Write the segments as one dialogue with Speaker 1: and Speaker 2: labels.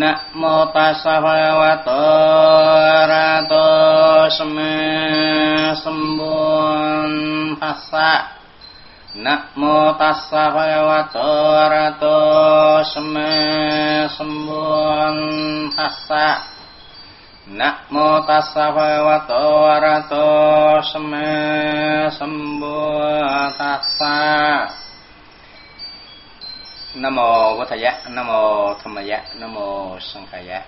Speaker 1: นะโมตัสสะภะคะวะโตอะระโตสัมมาสัมพุทธัสสะนะโมตัสสะภะคะวะโตอะระโตสัมมาสัมพุทธัสสะนะโมตัสสะภะคะวะโตอะระโตสัมมาสัมพุทธัสสะ Nam mô Bổn Thầy Giác, Nam mô Tham Giác, Nam mô Sanh Khai Giác.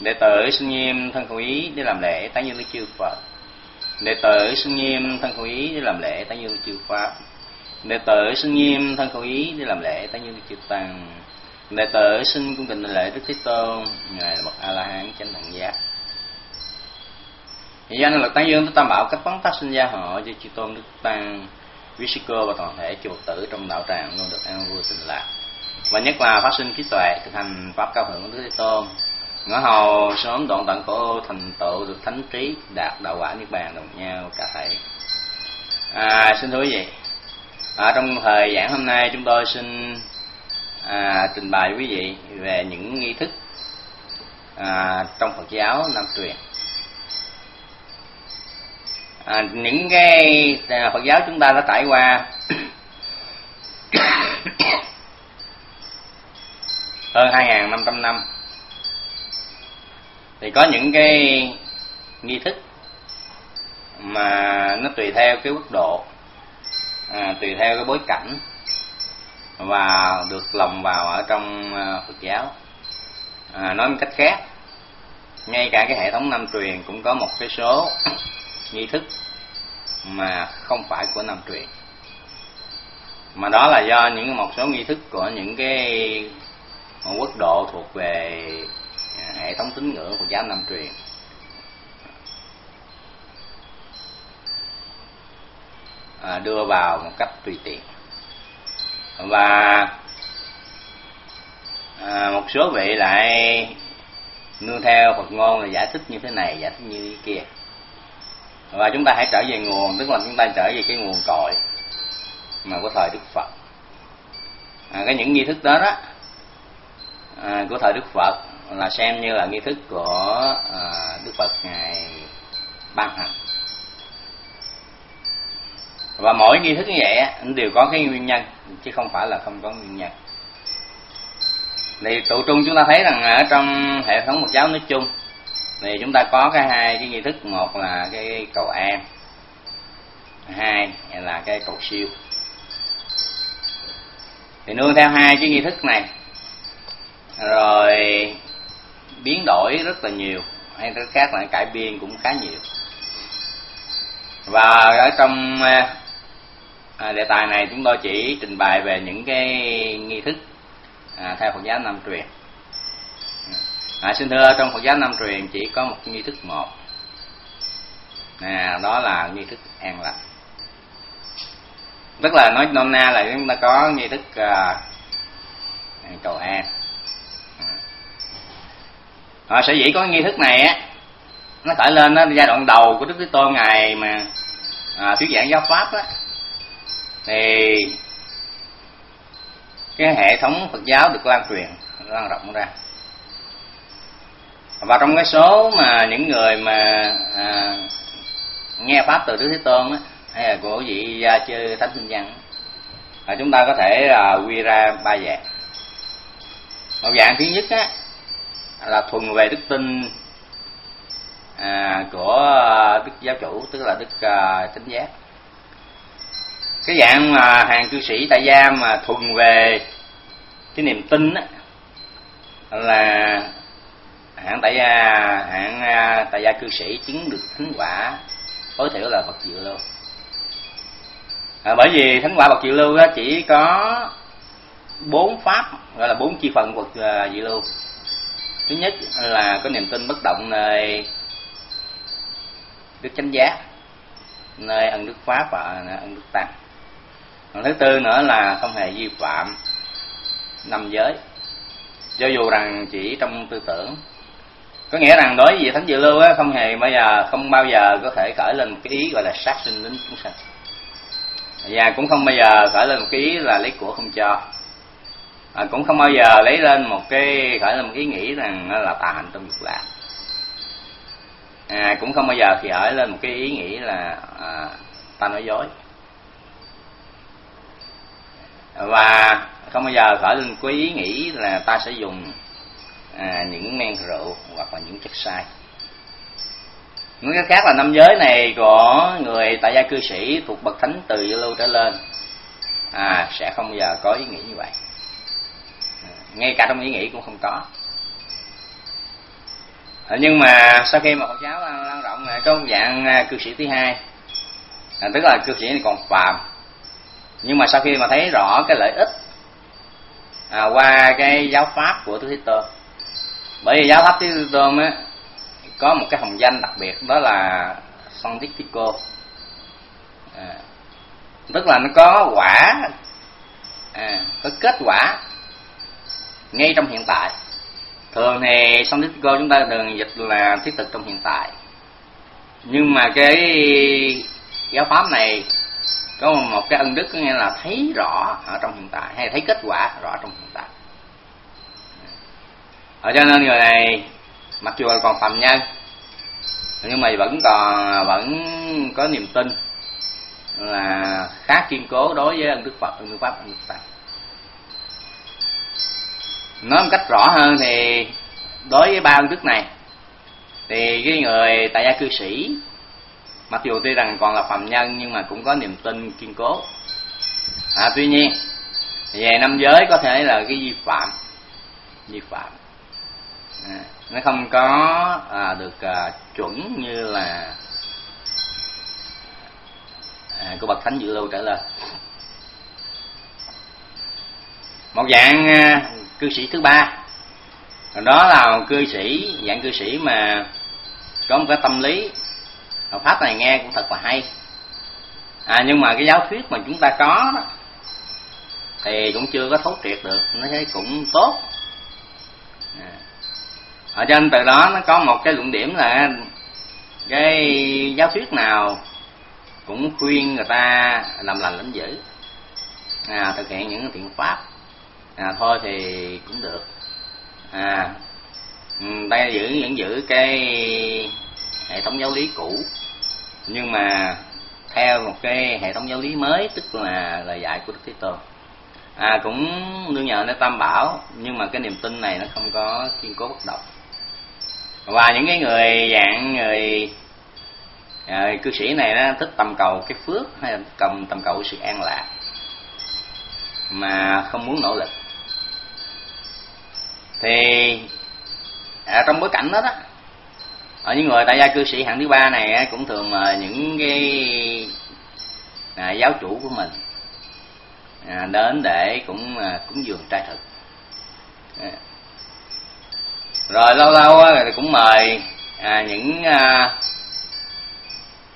Speaker 1: Đệ tử xin nghiêm thân khẩu ý để làm lễ tái dương với chư Phật. Đệ tử xin nghiêm thân khẩu ý để làm lễ tái dương với chư Pháp. Đệ tử xin nghiêm thân khẩu ý để làm lễ tái dương với chư Tăng. Đệ tử xin cung kính lễ Đức Thế Tôn, ngài là bậc A La Hán chánh đẳng giác. Danh lực tán dương tam bảo cách phóng tác sinh gia họ cho chư tôn đức tăng vi cơ và toàn thể chùa tử trong đạo tràng luôn được an vui tịnh lạc và nhất là phát sinh trí tuệ thực hành pháp cao thượng của Đức Thế Tôn. Ngõ hầu sớm đoạn tận khổ thành tựu được thánh trí đạt đạo quả niết bàn đồng nhau cả thảy à, xin thưa quý vị à, trong thời giảng hôm nay chúng tôi xin à, trình bày quý vị về những nghi thức à, trong Phật giáo Nam truyền. À, những cái à, Phật giáo chúng ta đã trải qua. hơn 2.500 năm thì có những cái nghi thức mà nó tùy theo cái mức độ à, tùy theo cái bối cảnh và được lồng vào ở trong à, Phật giáo. À, nói một cách khác ngay cả cái hệ thống năm truyền cũng có một cái số nghi thức mà không phải của nam truyền. Mà đó là do những một số nghi thức của những cái quốc độ thuộc về à, hệ thống tín ngưỡng của giáo nam truyền. À, đưa vào một cách tùy tiện. Và à, một số vị lại nương theo Phật ngôn là giải thích như thế này giải thích như thế kia. Và chúng ta hãy trở về nguồn tức là chúng ta trở về cái nguồn cội mà của thời đức phật. À, cái những nghi thức đó đó à, của thời đức phật là xem như là nghi thức của à, đức phật ngài ban hành. Và mỗi nghi thức như vậy đều có cái nguyên nhân chứ không phải là không có nguyên nhân. Thì tụ trung chúng ta thấy rằng ở trong hệ thống một giáo nói chung thì chúng ta có cái hai cái nghi thức một là cái cầu an hai là cái cầu siêu. Thì nương theo hai cái nghi thức này rồi biến đổi rất là nhiều. Hay rất khác là cải biên cũng khá nhiều. Và ở trong à, à, đề tài này chúng tôi chỉ trình bày về những cái nghi thức à, theo Phật giáo Nam truyền. À, xin thưa trong Phật giáo Nam truyền chỉ có một nghi thức một. À, đó là nghi thức an lành tức là nói nôm na là chúng ta có nghi thức à, cầu an à, sở dĩ có nghi thức này á nó khởi lên nó giai đoạn đầu của đức thế tôn ngày mà à, thuyết giảng giáo pháp á thì cái hệ thống phật giáo được lan truyền lan rộng ra. Và trong cái số mà những người mà à, nghe pháp từ đức thế tôn á hay là của vị gia chư thánh sinh văn là chúng ta có thể là quy ra ba dạng. Một dạng thứ nhất á là thuần về đức tin à, của đức giáo chủ tức là đức à, chánh giác. Cái dạng mà hàng cư sĩ tại gia mà thuần về cái niềm tin á là hạng tại gia hạng à, tại gia cư sĩ chứng được thánh quả tối thiểu là bậc diệu lưu. À, bởi vì thánh quả bậc diệu lưu chỉ có bốn pháp gọi là bốn chi phần bậc à, diệu lưu thứ nhất là có niềm tin bất động nơi đức chánh giác nơi ân đức pháp và ân đức tăng. Còn thứ tư nữa là không hề vi phạm năm giới. Cho dù rằng chỉ trong tư tưởng có nghĩa rằng đối với thánh dự lưu á, không hề bao giờ không bao giờ có thể khởi lên một cái ý gọi là sát sinh đến chúng sanh. Và cũng không bao giờ khởi lên một cái ý là lấy của không cho à, cũng không bao giờ lấy lên một cái khởi lên một ý nghĩ rằng nó là tà hạnh trong việc làm à, cũng không bao giờ thì khởi lên một cái ý nghĩ là à, ta nói dối. Và không bao giờ khởi lên cái ý nghĩ là ta sẽ dùng à, những men rượu hoặc là những chất sai. Nói cách khác là năm giới này của người tại gia cư sĩ thuộc bậc thánh từ lưu trở lên à, sẽ không bao giờ có ý nghĩ như vậy ngay cả trong ý nghĩ cũng không có. Ờ, nhưng mà sau khi mà Phật giáo ờ, lan rộng ờ, có một dạng cư sĩ thứ hai à, tức là cư sĩ này còn phàm. Nhưng mà sau khi mà thấy rõ cái lợi ích à, qua cái giáo pháp của thứ Thế Tôn bởi vì giáo pháp thứ Thế Tôn á có một cái hồng danh đặc biệt đó là Sanditico à, tức là nó có quả à, có kết quả ngay trong hiện tại. Thường thì Sanditico chúng ta thường dịch là thiết thực trong hiện tại. Nhưng mà cái giáo pháp này có một cái ân đức có nghĩa là thấy rõ ở trong hiện tại, hay thấy kết quả rõ trong hiện tại. Ở cho nên người này, mặc dù là còn phạm nhân, nhưng mà vẫn còn, vẫn có niềm tin là khá kiên cố đối với ân đức phật, ân đức pháp ân đức tăng nói một cách rõ hơn thì đối với ba ân đức này thì cái người tại gia cư sĩ mặc dù tuy rằng còn là phạm nhân nhưng mà cũng có niềm tin kiên cố. À, tuy nhiên về năm giới có thể là cái vi phạm vi phạm. À, nó không có à, được à, chuẩn như là à, của bậc thánh dự lưu trở lên một dạng à, cư sĩ thứ ba. Đó là một cư sĩ dạng cư sĩ mà có một cái tâm lý học pháp này nghe cũng thật là hay. À, nhưng mà cái giáo thuyết mà chúng ta có đó thì cũng chưa có thấu triệt được nó thấy cũng tốt. À. ở trên từ đó nó có một cái luận điểm là cái giáo thuyết nào cũng khuyên người ta làm lành lãnh dữ à, thực hiện những thiện pháp à, thôi thì cũng được. À ừ, ta giữ vẫn giữ cái hệ thống giáo lý cũ. Nhưng mà theo một cái hệ thống giáo lý mới tức là lời dạy của đức thế tôn. À cũng nương nhờ nơi tam bảo nhưng mà cái niềm tin này nó không có kiên cố bất động. Và những cái người dạng người à, cư sĩ này nó thích tầm cầu cái phước hay là cầm tầm cầu sự an lạc mà không muốn nỗ lực thì à, trong bối cảnh đó đó ở những người tại gia cư sĩ hạng thứ ba này cũng thường mời những cái à, giáo chủ của mình à, đến để cũng à, cúng dường trai thực à. rồi lâu lâu thì cũng mời à, những à,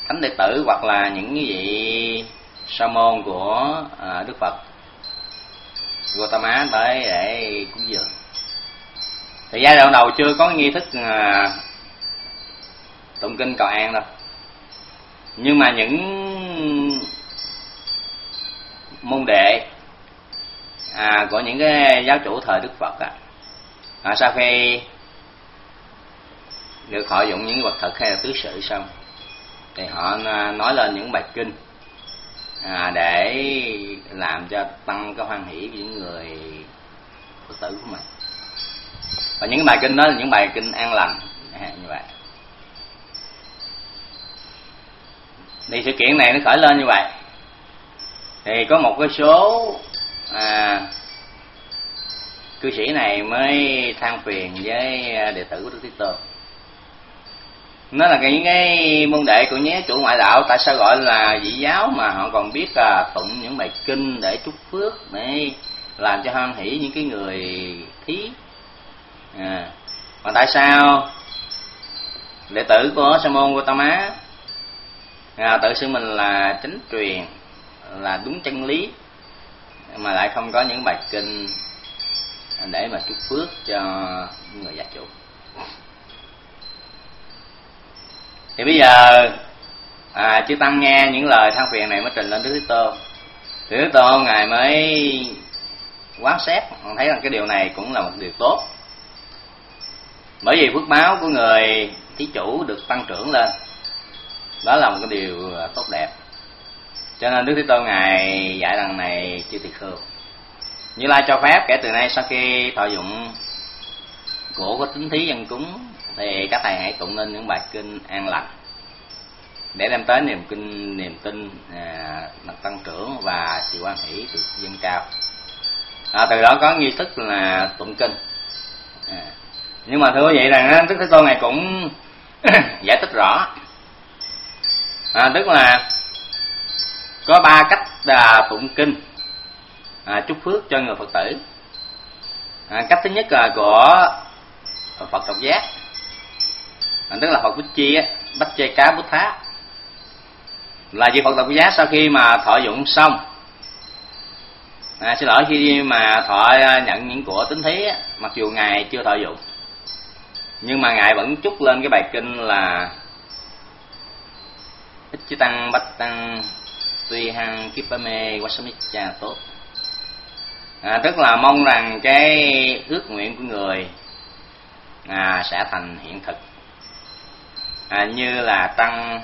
Speaker 1: thánh đệ tử hoặc là những vị sa môn của à, đức phật Gautama tới để cúng dường thì giai đoạn đầu chưa có nghi thức à, tụng kinh cầu an đâu. Nhưng mà những môn đệ à, của những cái giáo chủ thời đức phật à, à sau khi được họ dụng những vật thực hay là tứ sự xong thì họ à, nói lên những bài kinh à, để làm cho tăng cái hoan hỷ của những người phật tử của mình và những bài kinh đó là những bài kinh an lành. À, như vậy. Thì sự kiện này nó khởi lên như vậy. Thì có một cái số à, cư sĩ này mới than phiền với à, đệ tử của đức thế tôn. Nó là những cái môn đệ của nhé chủ ngoại đạo tại sao gọi là vị giáo mà họ còn biết là tụng những bài kinh để chúc phước để làm cho hoan hỷ những cái người thí à. mà tại sao đệ tử của sa môn Gautama à, tự xưng mình là chính truyền là đúng chân lý mà lại không có những bài kinh để mà chúc phước cho người gia chủ? Thì bây giờ à, chư tăng nghe những lời than phiền này mới trình lên đức thế tôn. Đức Thế tôn ngài mới quán xét thấy rằng cái điều này cũng là một điều tốt bởi vì phước báo của người thí chủ được tăng trưởng lên. Đó là một cái điều à, tốt đẹp. Cho nên đức thế tôn ngài dạy rằng này chưa tỳ khưu. Như lai cho phép kể từ nay sau khi thọ dụng của có tính thí dân cúng thì các thầy hãy tụng lên những bài kinh an lành để đem tới niềm kinh niềm tin à, tăng trưởng và sự quan hỷ được dâng cao. À, từ đó có nghi thức là tụng kinh nhưng mà thưa quý vị rằng đức thế tôn này cũng giải thích rõ. À, tức là có ba cách à, tụng kinh à, chúc phước cho người phật tử. À, cách thứ nhất là của phật độc giác. À, tức là phật bích chi bách chê cá bút thá. Là vị phật độc giác sau khi mà thọ dụng xong. À, xin lỗi khi mà thọ à, nhận những của tính thí mặc dù ngài chưa thọ dụng nhưng mà ngài vẫn chúc lên cái bài kinh là ít chứ tăng bách tăng tuy hăng kipame cha tốt. À, tức là mong rằng cái ước nguyện của người à, sẽ thành hiện thực. À, như là tăng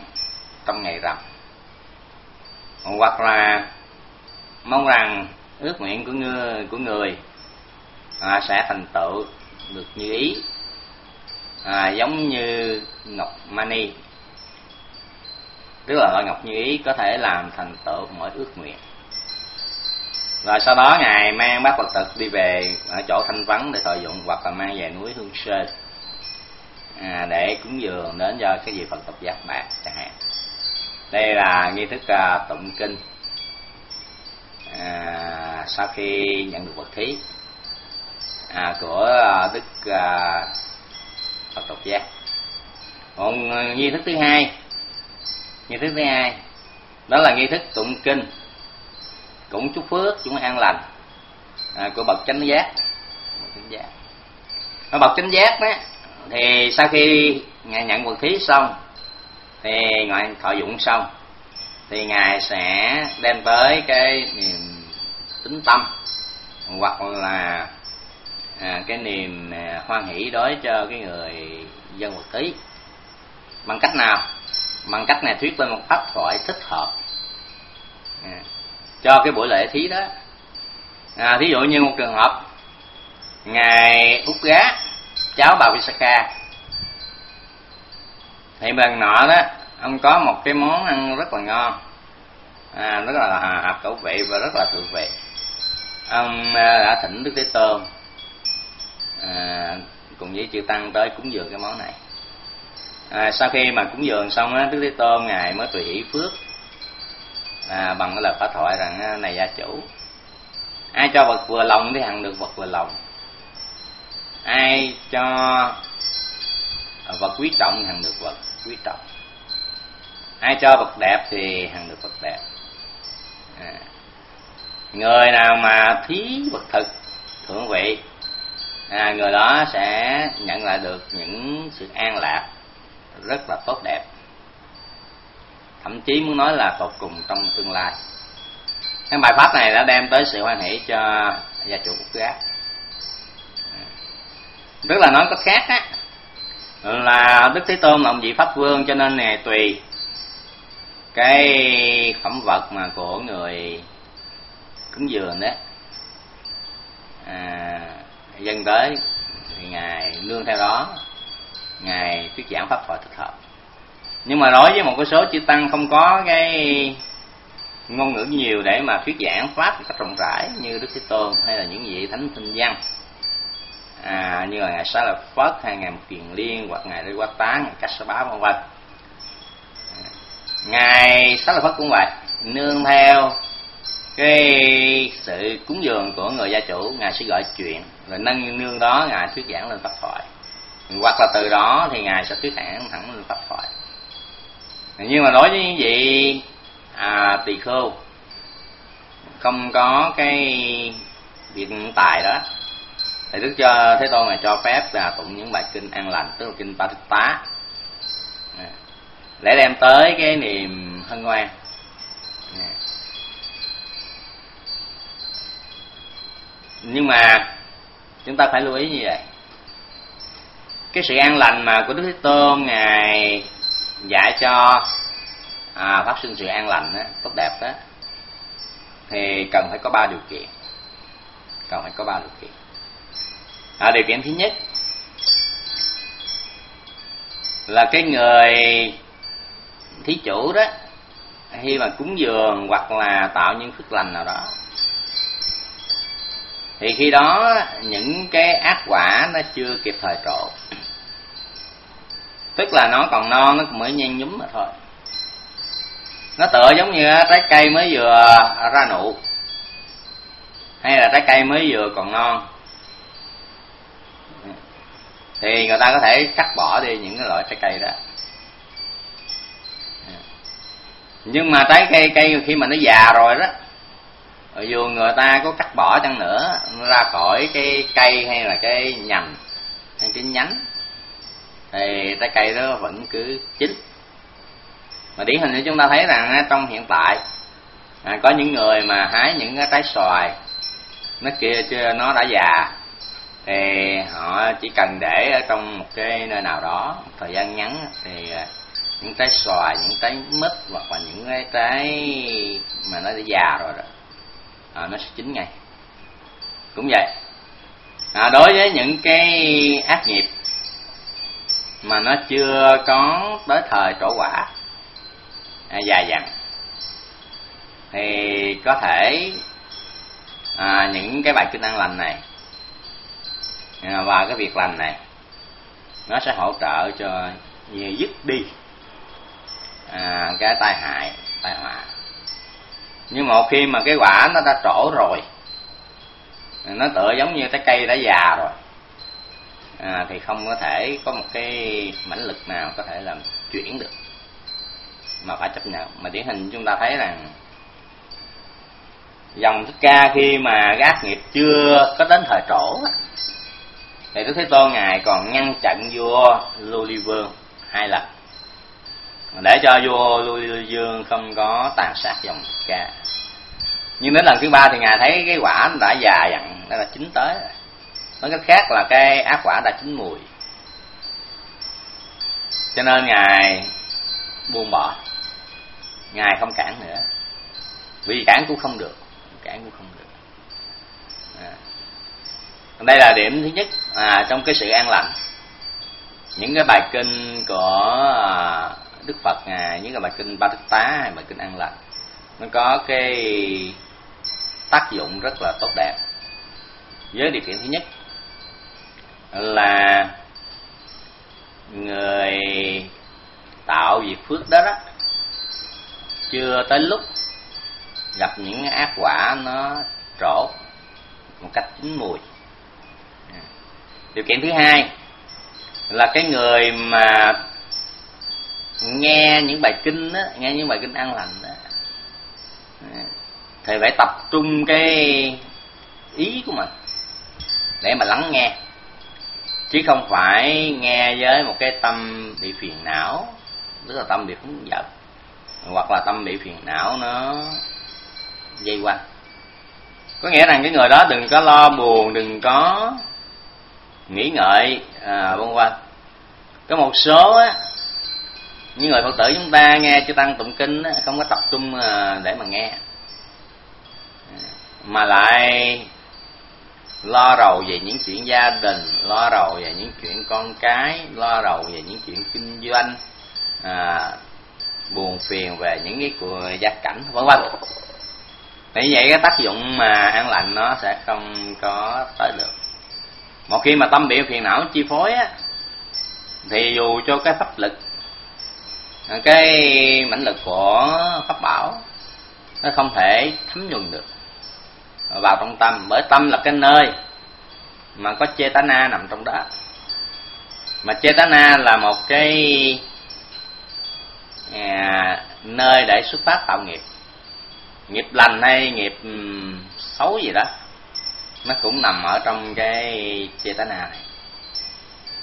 Speaker 1: trong ngày rằm. Hoặc là mong rằng ước nguyện của người của người à, sẽ thành tựu được như ý à, giống như ngọc mani. Tức là loại ngọc như ý có thể làm thành tựu mọi ước nguyện. Rồi sau đó ngài mang bát phật thực đi về ở chỗ thanh vắng để thọ dụng hoặc là mang về núi hương sơn à, để cúng dường đến cho cái gì phật tục giác bạc chẳng hạn. Đây là nghi thức à, tụng kinh à, sau khi nhận được vật thí à, của à, đức à, phật độc giác. Còn ờ, nghi thức thứ hai. Nghi thức thứ hai đó là nghi thức tụng kinh. Cũng chúc phước chúng an lành à, của bậc chánh giác. Bậc chánh giác. Ở bậc chánh giác đó thì sau khi ngài nhận vật khí xong thì ngài thọ dụng xong thì ngài sẽ đem tới cái niềm tính tâm hoặc là à, cái niềm à, hoan hỷ đối cho cái người dân vật thí bằng cách nào? Bằng cách này thuyết lên một pháp thoại thích hợp. À, cho cái buổi lễ thí đó. À, thí dụ như một trường hợp ngài út gá cháu bà Visaka thì lần nọ đó ông có một cái món ăn rất là ngon. À, rất là hợp khẩu vị và rất là thượng vị. Ông à, đã thỉnh đức thế tôn à, cùng với chư tăng tới cúng dường cái món này. À, sau khi mà cúng dường xong á đức thế tôn ngài mới tùy phước. À, bằng cái lời phá thoại rằng này gia chủ ai cho vật vừa lòng thì hằng được vật vừa lòng. Ai cho vật quý trọng thì hằng được vật quý trọng. Ai cho vật đẹp thì hằng được vật đẹp. À. người nào mà thí vật thực thượng vị à, người đó sẽ nhận lại được những sự an lạc rất là tốt đẹp. Thậm chí muốn nói là tột cùng trong tương lai. Cái bài pháp này đã đem tới sự hoan hỷ cho gia chủ quốc gác tức là nói có khác á. Là đức thế tôn là ông vị pháp vương cho nên nè tùy cái phẩm vật mà của người cúng dường đấy. À, dân tới thì ngài nương theo đó ngài thuyết giảng pháp thoại thích hợp. Nhưng mà đối với một cái số chư tăng không có cái ngôn ngữ nhiều để mà thuyết giảng pháp một cách rộng rãi như đức thế tôn hay là những vị thánh tinh văn. À, như là ngài Sa lợi phất hay ngài một kiền liên hoặc ngài đi quá tá ngài cách sa bá vân vân. Ngài Sa lợi phất cũng vậy nương theo cái sự cúng dường của người gia chủ ngài sẽ gọi chuyện. Rồi nâng nương đó ngài thuyết giảng lên pháp thoại. Hoặc là từ đó thì ngài sẽ thuyết giảng thẳng lên pháp thoại. Nhưng mà đối với những vị à, tỳ khưu không có cái việc tài đó thì đức cho thế tôn này cho phép là tụng những bài kinh an lành tức là kinh ba tá. À, để đem tới cái niềm hân hoan. Nhưng mà chúng ta phải lưu ý như vậy. Cái sự an lành mà của đức thế tôn ngài dạy cho à, phát sinh sự an lành đó, tốt đẹp đó thì cần phải có ba điều kiện. Cần phải có ba điều kiện. À, điều kiện thứ nhất là cái người thí chủ đó khi mà cúng dường hoặc là tạo những phước lành nào đó thì khi đó, những cái ác quả nó chưa kịp thời trổ. Tức là nó còn non nó mới nhen nhúm mà thôi. Nó tựa giống như trái cây mới vừa ra nụ. Hay là trái cây mới vừa còn non. Thì người ta có thể cắt bỏ đi những cái loại trái cây đó. Nhưng mà trái cây cây khi mà nó già rồi đó dù người ta có cắt bỏ chăng nữa ra khỏi cái cây hay là cái nhành hay cái nhánh thì trái cây đó vẫn cứ chín. Mà điển hình như chúng ta thấy rằng trong hiện tại à, có những người mà hái những cái trái xoài nó kia chưa nó đã già thì họ chỉ cần để ở trong một cái nơi nào đó một thời gian ngắn thì à, những trái xoài những trái mít hoặc là những cái trái mà nó đã già rồi đó à, nó sẽ chín ngay. Cũng vậy. À, đối với những cái ác nghiệp mà nó chưa có tới thời trổ quả à, dài dặn thì có thể à, những cái bài kinh ăn lành này à, và cái việc lành này nó sẽ hỗ trợ cho dứt đi à, cái tai hại tai họa nhưng một khi mà cái quả nó đã trổ rồi nó tựa giống như cái cây đã già rồi à, thì không có thể có một cái mãnh lực nào có thể làm chuyển được. Mà phải chấp nhận. Mà điển hình chúng ta thấy rằng dòng thích ca khi mà gác nghiệp chưa có đến thời trổ thì đức thế tôn ngài còn ngăn chặn vua lưu ly vương hai lần. Để cho vua lưu ly vương không có tàn sát dòng thích ca nhưng đến lần thứ ba thì ngài thấy cái quả đã già dặn đã là chín tới nói cách khác là cái ác quả đã chín mùi. Cho nên ngài buông bỏ. Ngài không cản nữa. Vì cản cũng không được cản cũng không được. À. đây là điểm thứ nhất à, trong cái sự an lành. Những cái bài kinh của à, đức phật ngài những cái bài kinh ba thức tá hay bài kinh an lành nó có cái tác dụng rất là tốt đẹp. Với điều kiện thứ nhất là người tạo việc phước đó đó chưa tới lúc gặp những ác quả nó trổ một cách chín mùi. Điều kiện thứ hai là cái người mà nghe những bài kinh đó, nghe những bài kinh an lành đó thì phải tập trung cái ý của mình để mà lắng nghe. Chứ không phải nghe với một cái tâm bị phiền não tức là tâm bị hứng giận hoặc là tâm bị phiền não nó dây quanh có nghĩa rằng cái người đó đừng có lo buồn đừng có nghĩ ngợi à, vân vân. Có một số á những người phật tử chúng ta nghe chư tăng tụng kinh á, không có tập trung à, để mà nghe mà lại lo rầu về những chuyện gia đình lo rầu về những chuyện con cái lo rầu về những chuyện kinh doanh à, buồn phiền về những cái của gia cảnh vân vân. Như vậy cái tác dụng mà an lành nó sẽ không có tới được. Một khi mà tâm bị phiền não chi phối á thì dù cho cái pháp lực cái mãnh lực của pháp bảo nó không thể thấm nhuần được vào trong tâm bởi tâm là cái nơi mà có chetana nằm trong đó. Mà chetana là một cái à, nơi để xuất phát tạo nghiệp. Nghiệp lành hay nghiệp xấu gì đó nó cũng nằm ở trong cái chetana này.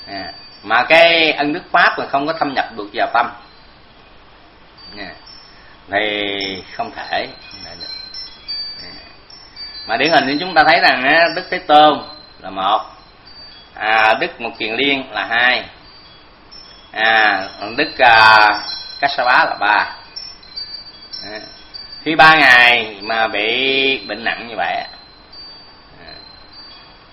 Speaker 1: À, mà cái ân đức pháp mà không có thâm nhập được vào tâm à, thì không thể, mà điển hình thì chúng ta thấy rằng á, đức thế tôn là một. À, đức một kiền liên là hai. À, đức à, cách sa bá là ba. À, khi ba ngày mà bị bệnh nặng như vậy à,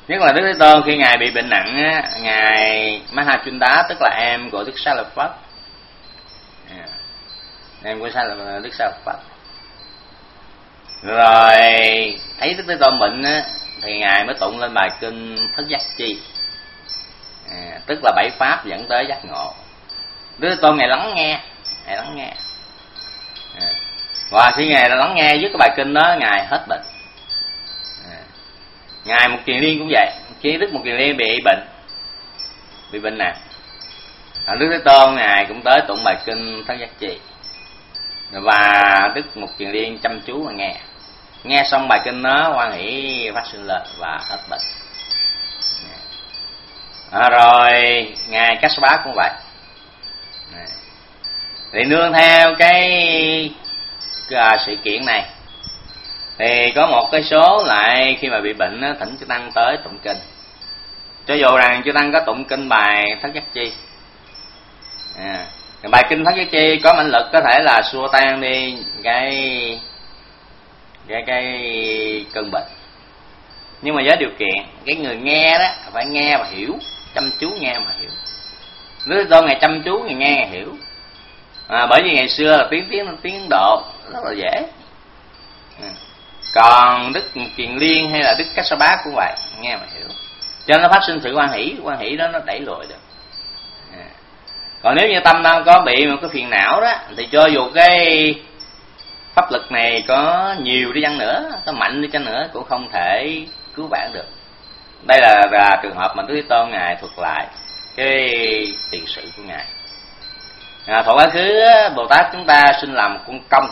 Speaker 1: nhất là đức thế tôn khi ngài bị bệnh nặng á, ngài mahachunda tức là em của đức sa lập phất à, em của sa lập đức sa lập phất rồi thấy đức thế tôn bệnh á, thì ngài mới tụng lên bài kinh thất giác chi. À, tức là bảy pháp dẫn tới giác ngộ. Đức thế tôn ngài lắng nghe ngài lắng nghe. À, và khi ngài đã lắng nghe với cái bài kinh đó ngài hết bệnh. À, ngài một kiền liên cũng vậy khi đức một kiền liên bị bệnh bị bệnh nặng. À, đức thế tôn ngài cũng tới tụng bài kinh thất giác chi. Và đức một kiền liên chăm chú mà nghe nghe xong bài kinh nó quan hỷ phát sinh lên và hết bệnh. À, rồi ngài cách bá cũng vậy. Thì nương theo cái à, sự kiện này thì có một cái số lại khi mà bị bệnh á, thỉnh chư tăng tới tụng kinh. Cho dù rằng chư tăng có tụng kinh bài thất giác chi à, bài kinh thất giác chi có mãnh lực có thể là xua tan đi cái cái cái cơn bệnh. Nhưng mà với điều kiện cái người nghe đó phải nghe và hiểu chăm chú nghe mà hiểu. Nếu do ngày chăm chú ngày nghe ngày hiểu. À, bởi vì ngày xưa là tiếng tiếng tiếng độ rất là dễ. Ừ. Còn đức kiền liên hay là đức cách sa bá cũng vậy nghe mà hiểu. Cho nó phát sinh sự quan hỷ quan hỷ đó nó đẩy lùi được. À. còn nếu như tâm đang có bị một cái phiền não đó thì cho dù cái pháp lực này có nhiều đi chăng nữa có mạnh đi chăng nữa cũng không thể cứu vãn được. Đây là, là trường hợp mà đức thế tôn ngài thuật lại cái tiền sự của ngài. À, thọ quá khứ bồ tát chúng ta sinh làm một con công.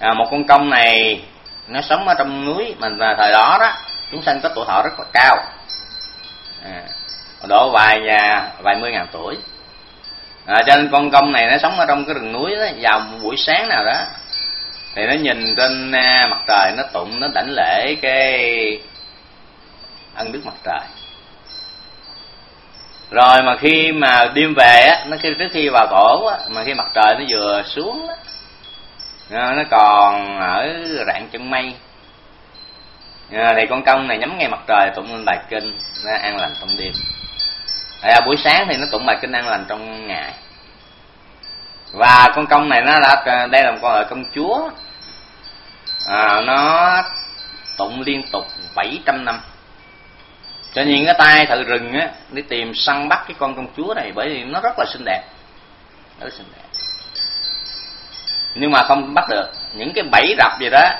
Speaker 1: À, một con công này nó sống ở trong núi mà thời đó đó chúng sanh có tuổi thọ rất là cao. À, độ vài nhà vài mươi ngàn tuổi à, cho nên con công này nó sống ở trong cái rừng núi đó vào một buổi sáng nào đó. Thì nó nhìn trên à, mặt trời nó tụng nó đảnh lễ cái ân đức mặt trời. Rồi mà khi mà đêm về á nó khi trước khi vào tổ á mà khi mặt trời nó vừa xuống á à, nó còn ở rạng chân mây. À, thì con công này nhắm ngay mặt trời tụng lên bài kinh nó an lành trong đêm à, buổi sáng thì nó tụng bài kinh an lành trong ngày. Và con công này nó đã đây là một con loại công chúa. À, nó tụng liên tục 700 năm. Cho nên cái tay thợ rừng á đi tìm săn bắt cái con công chúa này bởi vì nó rất là xinh đẹp. Rất xinh đẹp. Nhưng mà không bắt được. Những cái bẫy rập gì đó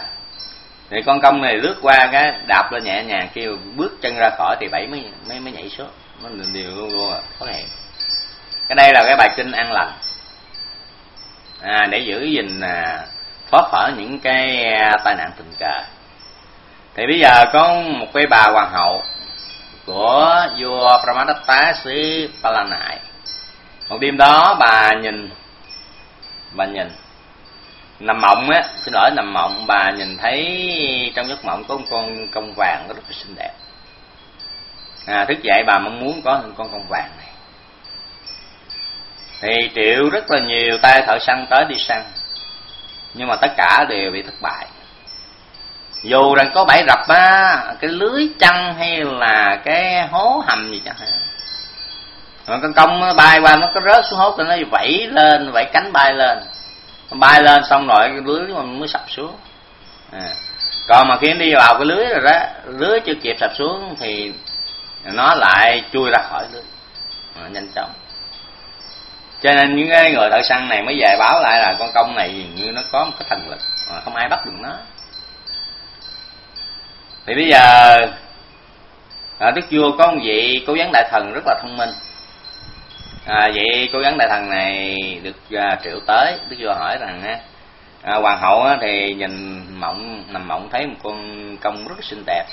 Speaker 1: thì con công này lướt qua cái đạp lên nhẹ nhàng kêu bước chân ra khỏi thì bẫy mới mới mới nhảy xuống nó đều luôn luôn khó hẹn cái đây là cái bài kinh an lành. À, để giữ gìn à, thoát khỏi những cái à, tai nạn tình cờ. Thì bây giờ có một cái bà hoàng hậu của vua Pramadatta xứ Palanai. Một đêm đó bà nhìn bà nhìn. Nằm mộng á xin lỗi nằm mộng. Bà nhìn thấy trong giấc mộng có một con công vàng rất là xinh đẹp à, thức dậy bà mong muốn có con công vàng này. Thì triệu rất là nhiều tay thợ săn tới đi săn nhưng mà tất cả đều bị thất bại. Dù rằng có bẫy rập á cái lưới chăn hay là cái hố hầm gì chẳng hạn. Rồi con công nó bay qua nó có rớt xuống hố thì nó vẫy lên vẫy cánh bay lên. Bay lên xong rồi cái lưới mà mới sập xuống. À. còn mà khi nó đi vào cái lưới rồi đó lưới chưa kịp sập xuống thì nó lại chui ra khỏi lưới. À, nhanh chóng. Cho nên những cái người thợ săn này mới về báo lại là con công này dường như nó có một cái thần lực mà không ai bắt được nó. Thì bây giờ à, đức vua có một vị cố vấn đại thần rất là thông minh. À, vậy cố vấn đại thần này được à, triệu tới. Đức vua hỏi rằng à, hoàng hậu á, thì nhìn mộng nằm mộng thấy một con công rất xinh đẹp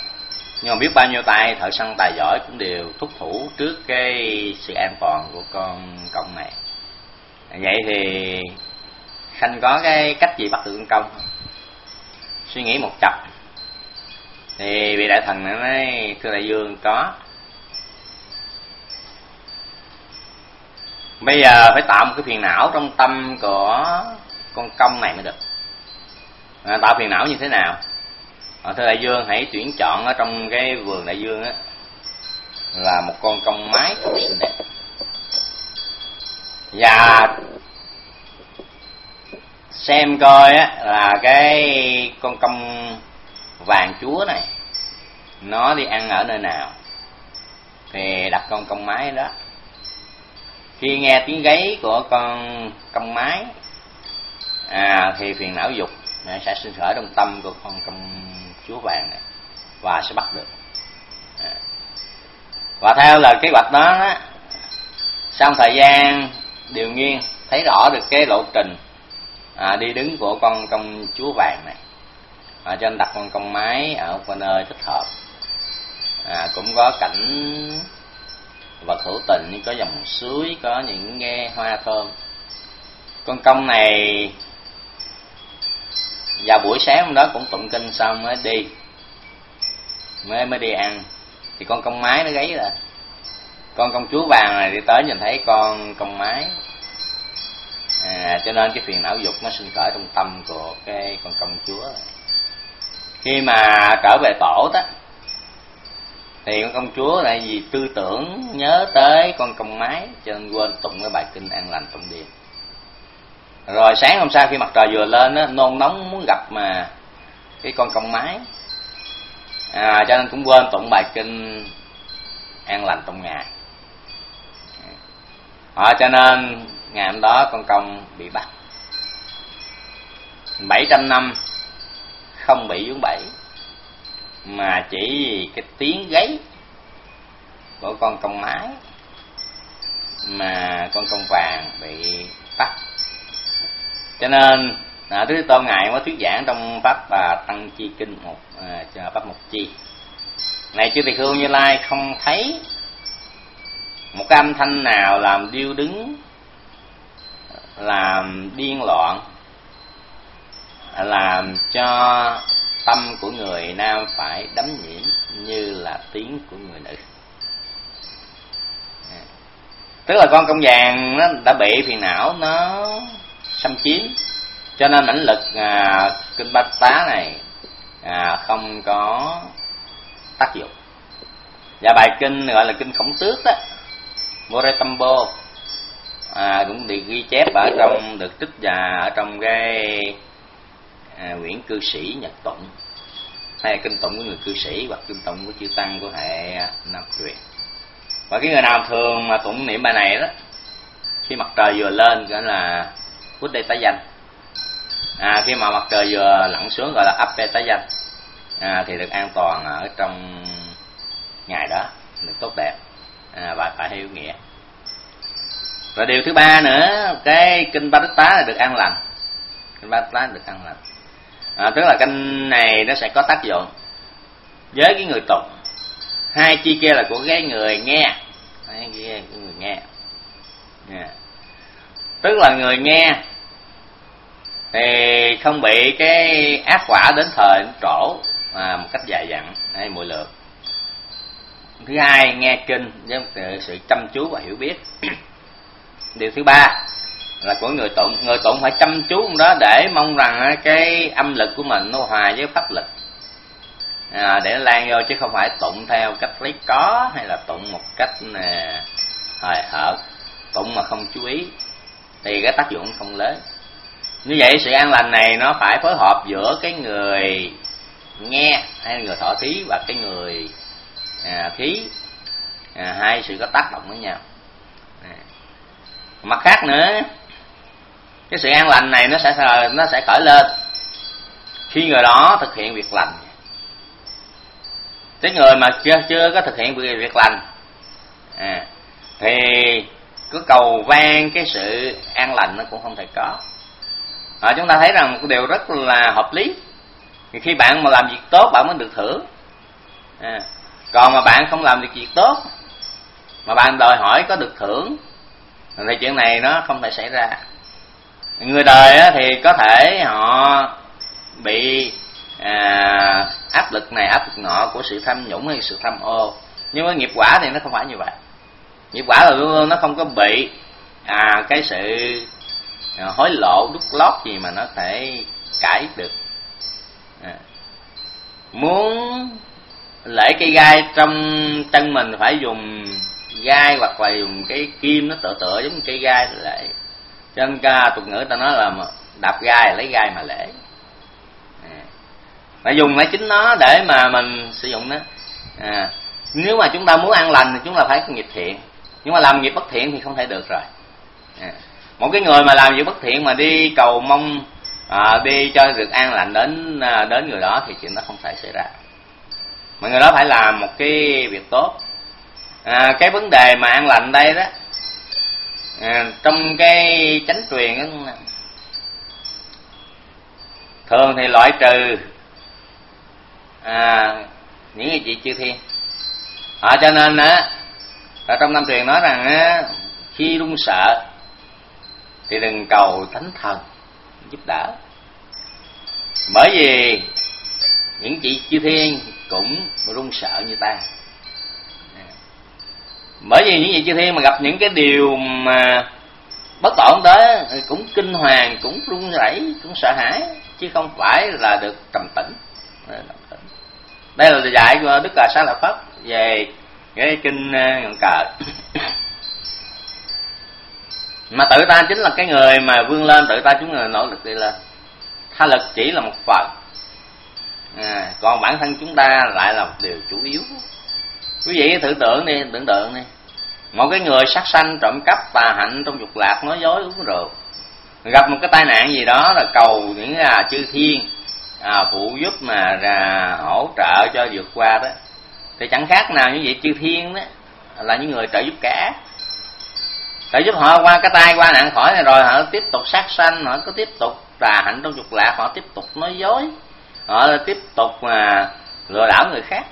Speaker 1: nhưng mà biết bao nhiêu tay thợ săn tài giỏi cũng đều thúc thủ trước cái sự an toàn của con công này. Vậy thì khanh có cái cách gì bắt được con công suy nghĩ một chập. Thì vị đại thần nói thưa đại dương có. Bây giờ phải tạo một cái phiền não trong tâm của con công này mới được. À, tạo phiền não như thế nào? À, thưa đại dương hãy tuyển chọn ở trong cái vườn đại dương á là một con công mái thật xinh đẹp. Và xem coi á là cái con công vàng chúa này nó đi ăn ở nơi nào. Thì đặt con công mái đó. Khi nghe tiếng gáy của con công mái à, thì phiền não dục sẽ sinh khởi trong tâm của con công chúa vàng này và sẽ bắt được. À. Và theo lời kế hoạch đó, đó sau thời gian điều nghiên thấy rõ được cái lộ trình à, đi đứng của con công chúa vàng này. À, cho nên đặt con công máy ở một nơi thích hợp. À, cũng có cảnh vật hữu tình như có dòng suối có những nghe hoa thơm. Con công này vào buổi sáng hôm đó cũng tụng kinh xong mới đi. Mới mới đi ăn. Thì con công mái nó gáy là con công chúa vàng này đi tới nhìn thấy con công mái à, cho nên cái phiền não dục nó sinh khởi trong tâm của cái con công chúa. Khi mà trở về tổ đó thì con công chúa lại vì tư tưởng nhớ tới con công mái cho nên quên tụng cái bài kinh an lành tụng đêm rồi sáng hôm sau khi mặt trời vừa lên á nôn nóng muốn gặp mà cái con công mái à, cho nên cũng quên tụng bài kinh an lành trong ngày à, cho nên ngày hôm đó con công bị bắt. 700 năm không bị vướng bẫy mà chỉ vì cái tiếng gáy của con công mái mà con công vàng bị cho nên à, Đức Tôn ngài có thuyết giảng trong pháp và tăng chi kinh một à, pháp một chi. Này chư tỳ khưu như lai không thấy một cái âm thanh nào làm điêu đứng làm điên loạn làm cho tâm của người nam phải đắm nhiễm như là tiếng của người nữ. Tức là con công vàng nó đã bị phiền não nó xâm chiếm cho nên mãnh lực à, kinh bát tá này à, không có tác dụng. Và bài kinh gọi là kinh khổng tước đó Moretambo à, cũng được ghi chép ở trong được trích và ở trong cái à, quyển cư sĩ nhật tụng. Hay là kinh tụng của người cư sĩ hoặc kinh tụng của chư tăng của hệ nam truyền. Và cái người nào thường mà tụng niệm bài này đó khi mặt trời vừa lên gọi là bút đây tá danh. À, khi mà mặt trời vừa lặn xuống gọi là ấp tá danh. À, thì được an toàn ở trong ngày đó được tốt đẹp. À, và phải hiểu nghĩa. Và điều thứ ba nữa cái kinh ba đức tá được an lành. Kinh ba đức tá được an lành. À, tức là kinh này nó sẽ có tác dụng với cái người tụng. Hai chi kia là của cái người nghe. Hai kia của người nghe. Yeah. tức là người nghe thì không bị cái ác quả đến thời trổ à, một cách dài dặn hay mùi lượt thứ hai nghe kinh với sự chăm chú và hiểu biết. Điều thứ ba là của người tụng. Người tụng phải chăm chú trong đó để mong rằng cái âm lực của mình nó hòa với pháp lực. À, để nó lan vô chứ không phải tụng theo cách lấy có hay là tụng một cách à, hời hợt. Tụng mà không chú ý thì cái tác dụng không lớn như vậy sự an lành này nó phải phối hợp giữa cái người nghe hay người thọ thí và cái người à, khí. À, hai sự có tác động với nhau. À. mặt khác nữa cái sự an lành này nó sẽ nó sẽ khởi lên khi người đó thực hiện việc lành. Cái người mà chưa chưa có thực hiện việc lành à, thì cứ cầu vang cái sự an lành nó cũng không thể có à, chúng ta thấy rằng một điều rất là hợp lý. Thì khi bạn mà làm việc tốt bạn mới được thưởng. À, còn mà bạn không làm được việc tốt mà bạn đòi hỏi có được thưởng thì chuyện này nó không thể xảy ra. Người đời thì có thể họ bị à, áp lực này áp lực nọ của sự tham nhũng hay sự tham ô. Nhưng mà nghiệp quả thì nó không phải như vậy. Nghiệp quả là luôn luôn nó không có bị à cái sự Ờ, hối lộ, đút lót gì mà nó thể cãi được à. muốn lễ cây gai trong chân mình phải dùng gai hoặc là dùng cái kim nó tựa tựa giống cây gai lễ cho nên ca tục ngữ ta nói là đạp gai, lấy gai mà lễ à. phải dùng lấy chính nó để mà mình sử dụng nó à. nếu mà chúng ta muốn ăn lành thì chúng ta phải có nghiệp thiện nhưng mà làm nghiệp bất thiện thì không thể được rồi à một cái người mà làm việc bất thiện mà đi cầu mong à, đi cho được an lành đến à, đến người đó thì chuyện đó không thể xảy ra. Mà người đó phải làm một cái việc tốt. À, cái vấn đề mà an lành đây đó à, trong cái chánh truyền đó, thường thì loại trừ à, những cái gì chư thiên. À, cho nên á trong năm truyền nói rằng á, khi run sợ thì đừng cầu thánh thần giúp đỡ. Bởi vì những chị chư thiên cũng run sợ như ta. Bởi vì những vị chư thiên mà gặp những cái điều mà bất ổn tới cũng kinh hoàng, cũng run rẩy, cũng sợ hãi, chứ không phải là được trầm tĩnh. Đây là dạy của đức cà sa la pháp về cái kinh à, ngọn cờ mà tự ta chính là cái người mà vươn lên tự ta chúng là nỗ lực đi lên. Tha lực chỉ là một phần. À, còn bản thân chúng ta lại là một điều chủ yếu. Quý vị thử tưởng đi tưởng tượng đi. Một cái người sát sanh trộm cắp tà hạnh trong dục lạc nói dối uống rượu. Gặp một cái tai nạn gì đó là cầu những là chư thiên à, phụ giúp mà à, hỗ trợ cho vượt qua đó. Thì chẳng khác nào như vậy chư thiên đó là những người trợ giúp cả để giúp họ qua cái tai qua nạn khỏi này rồi họ tiếp tục sát sanh họ có tiếp tục tà hạnh trong dục lạc họ tiếp tục nói dối họ tiếp tục mà lừa đảo người khác.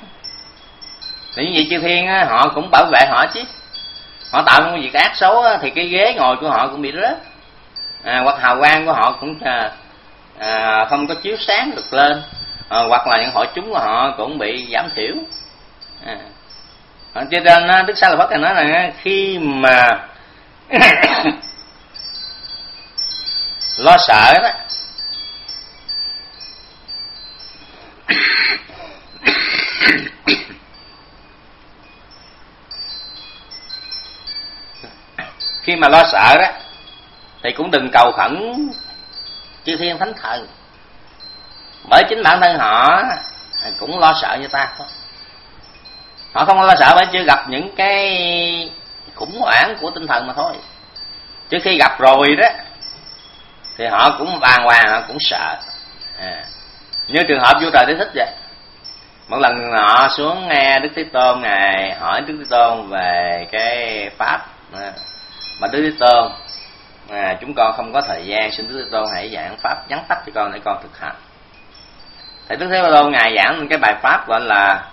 Speaker 1: Thì như vậy chư thiên á, họ cũng bảo vệ họ chứ. Họ tạo những việc ác xấu á, thì cái ghế ngồi của họ cũng bị rớt. À, hoặc hào quang của họ cũng à, à, không có chiếu sáng được lên. À, hoặc là những hội chúng của họ cũng bị giảm thiểu. À. cho nên đức sa là phật nói là khi mà lo sợ đó khi mà lo sợ đó, thì cũng đừng cầu khẩn chư thiên thánh thần. Bởi chính bản thân họ cũng lo sợ như ta thôi. Họ không lo sợ bởi chưa gặp những cái khủng hoảng của tinh thần mà thôi. Chứ khi gặp rồi đó thì họ cũng bàng hoàng họ cũng sợ. À. như trường hợp vua trời thế thích vậy. Một lần họ xuống nghe đức thế tôn ngài hỏi đức thế tôn về cái pháp. À, mà đức thế tôn à, chúng con không có thời gian xin đức thế tôn hãy giảng pháp nhắn tắt cho con để con thực hành. Thì đức thế tôn ngài giảng cái bài pháp gọi là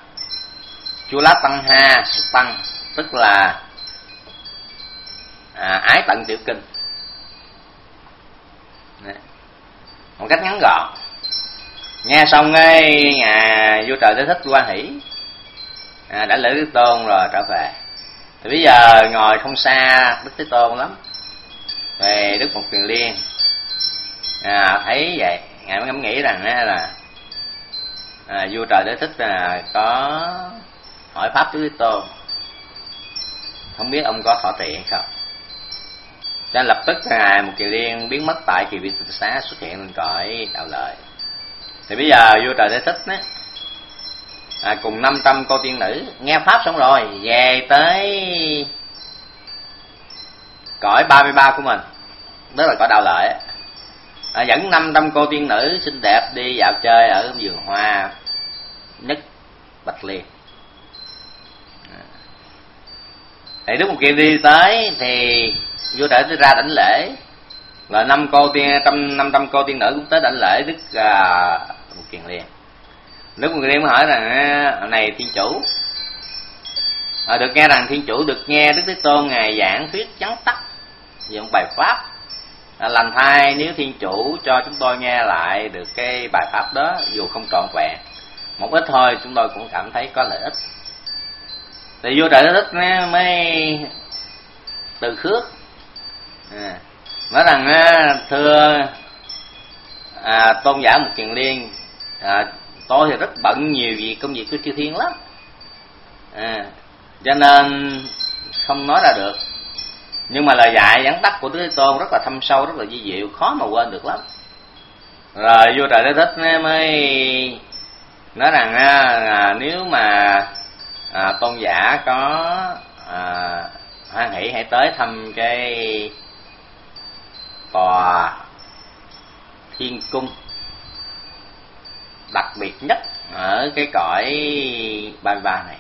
Speaker 1: chu lá tăng ha tăng tức là à, ái tận tiểu kinh. Đấy. một cách ngắn gọn. Nghe xong ngay nhà vua trời tới thích quan hỷ à, đã lễ đức tôn rồi trở về. Thì bây giờ ngồi không xa đức thế tôn lắm. Về đức một truyền liên. À, thấy vậy ngài mới ngẫm nghĩ rằng là à, vua trời đế thích là có hỏi pháp đức thế tôn. Không biết ông có thọ trì hay không? Cho lập tức ngài một kỳ liên biến mất tại kỳ vị tịch xá xuất hiện lên cõi đạo lợi. Thì bây giờ vua trời đế thích á à, cùng 500 cô tiên nữ nghe pháp xong rồi về tới cõi 33 của mình. Đó là cõi đạo lợi. À, dẫn 500 cô tiên nữ xinh đẹp đi dạo chơi ở vườn hoa nhất bạch liên. Thì đức một kiều đi tới thì vua trời ra đảnh lễ. Và năm cô tiên trăm năm trăm cô tiên nữ cũng tới đảnh lễ đức à, một kiền liền đức một kiền hỏi rằng à, này thiên chủ à, được nghe rằng thiên chủ được nghe đức thế tôn ngài giảng thuyết chắn tắt về một bài pháp à, lành thay nếu thiên chủ cho chúng tôi nghe lại được cái bài pháp đó dù không trọn vẹn. Một ít thôi chúng tôi cũng cảm thấy có lợi ích thì vô trời đức thích mới từ khước. À, nói rằng à, thưa à, tôn giả một kiền liên à, tôi thì rất bận nhiều việc công việc của chư thiên lắm. À, cho nên không nói ra được. Nhưng mà lời dạy dẫn tắt của Thế Tôn rất là thâm sâu rất là di diệu khó mà quên được lắm. Rồi vô trời đế thích mới nói rằng à, à nếu mà à, tôn giả có à, hoan hỷ hãy tới thăm cái tòa thiên cung đặc biệt nhất ở cái cõi ba ba này.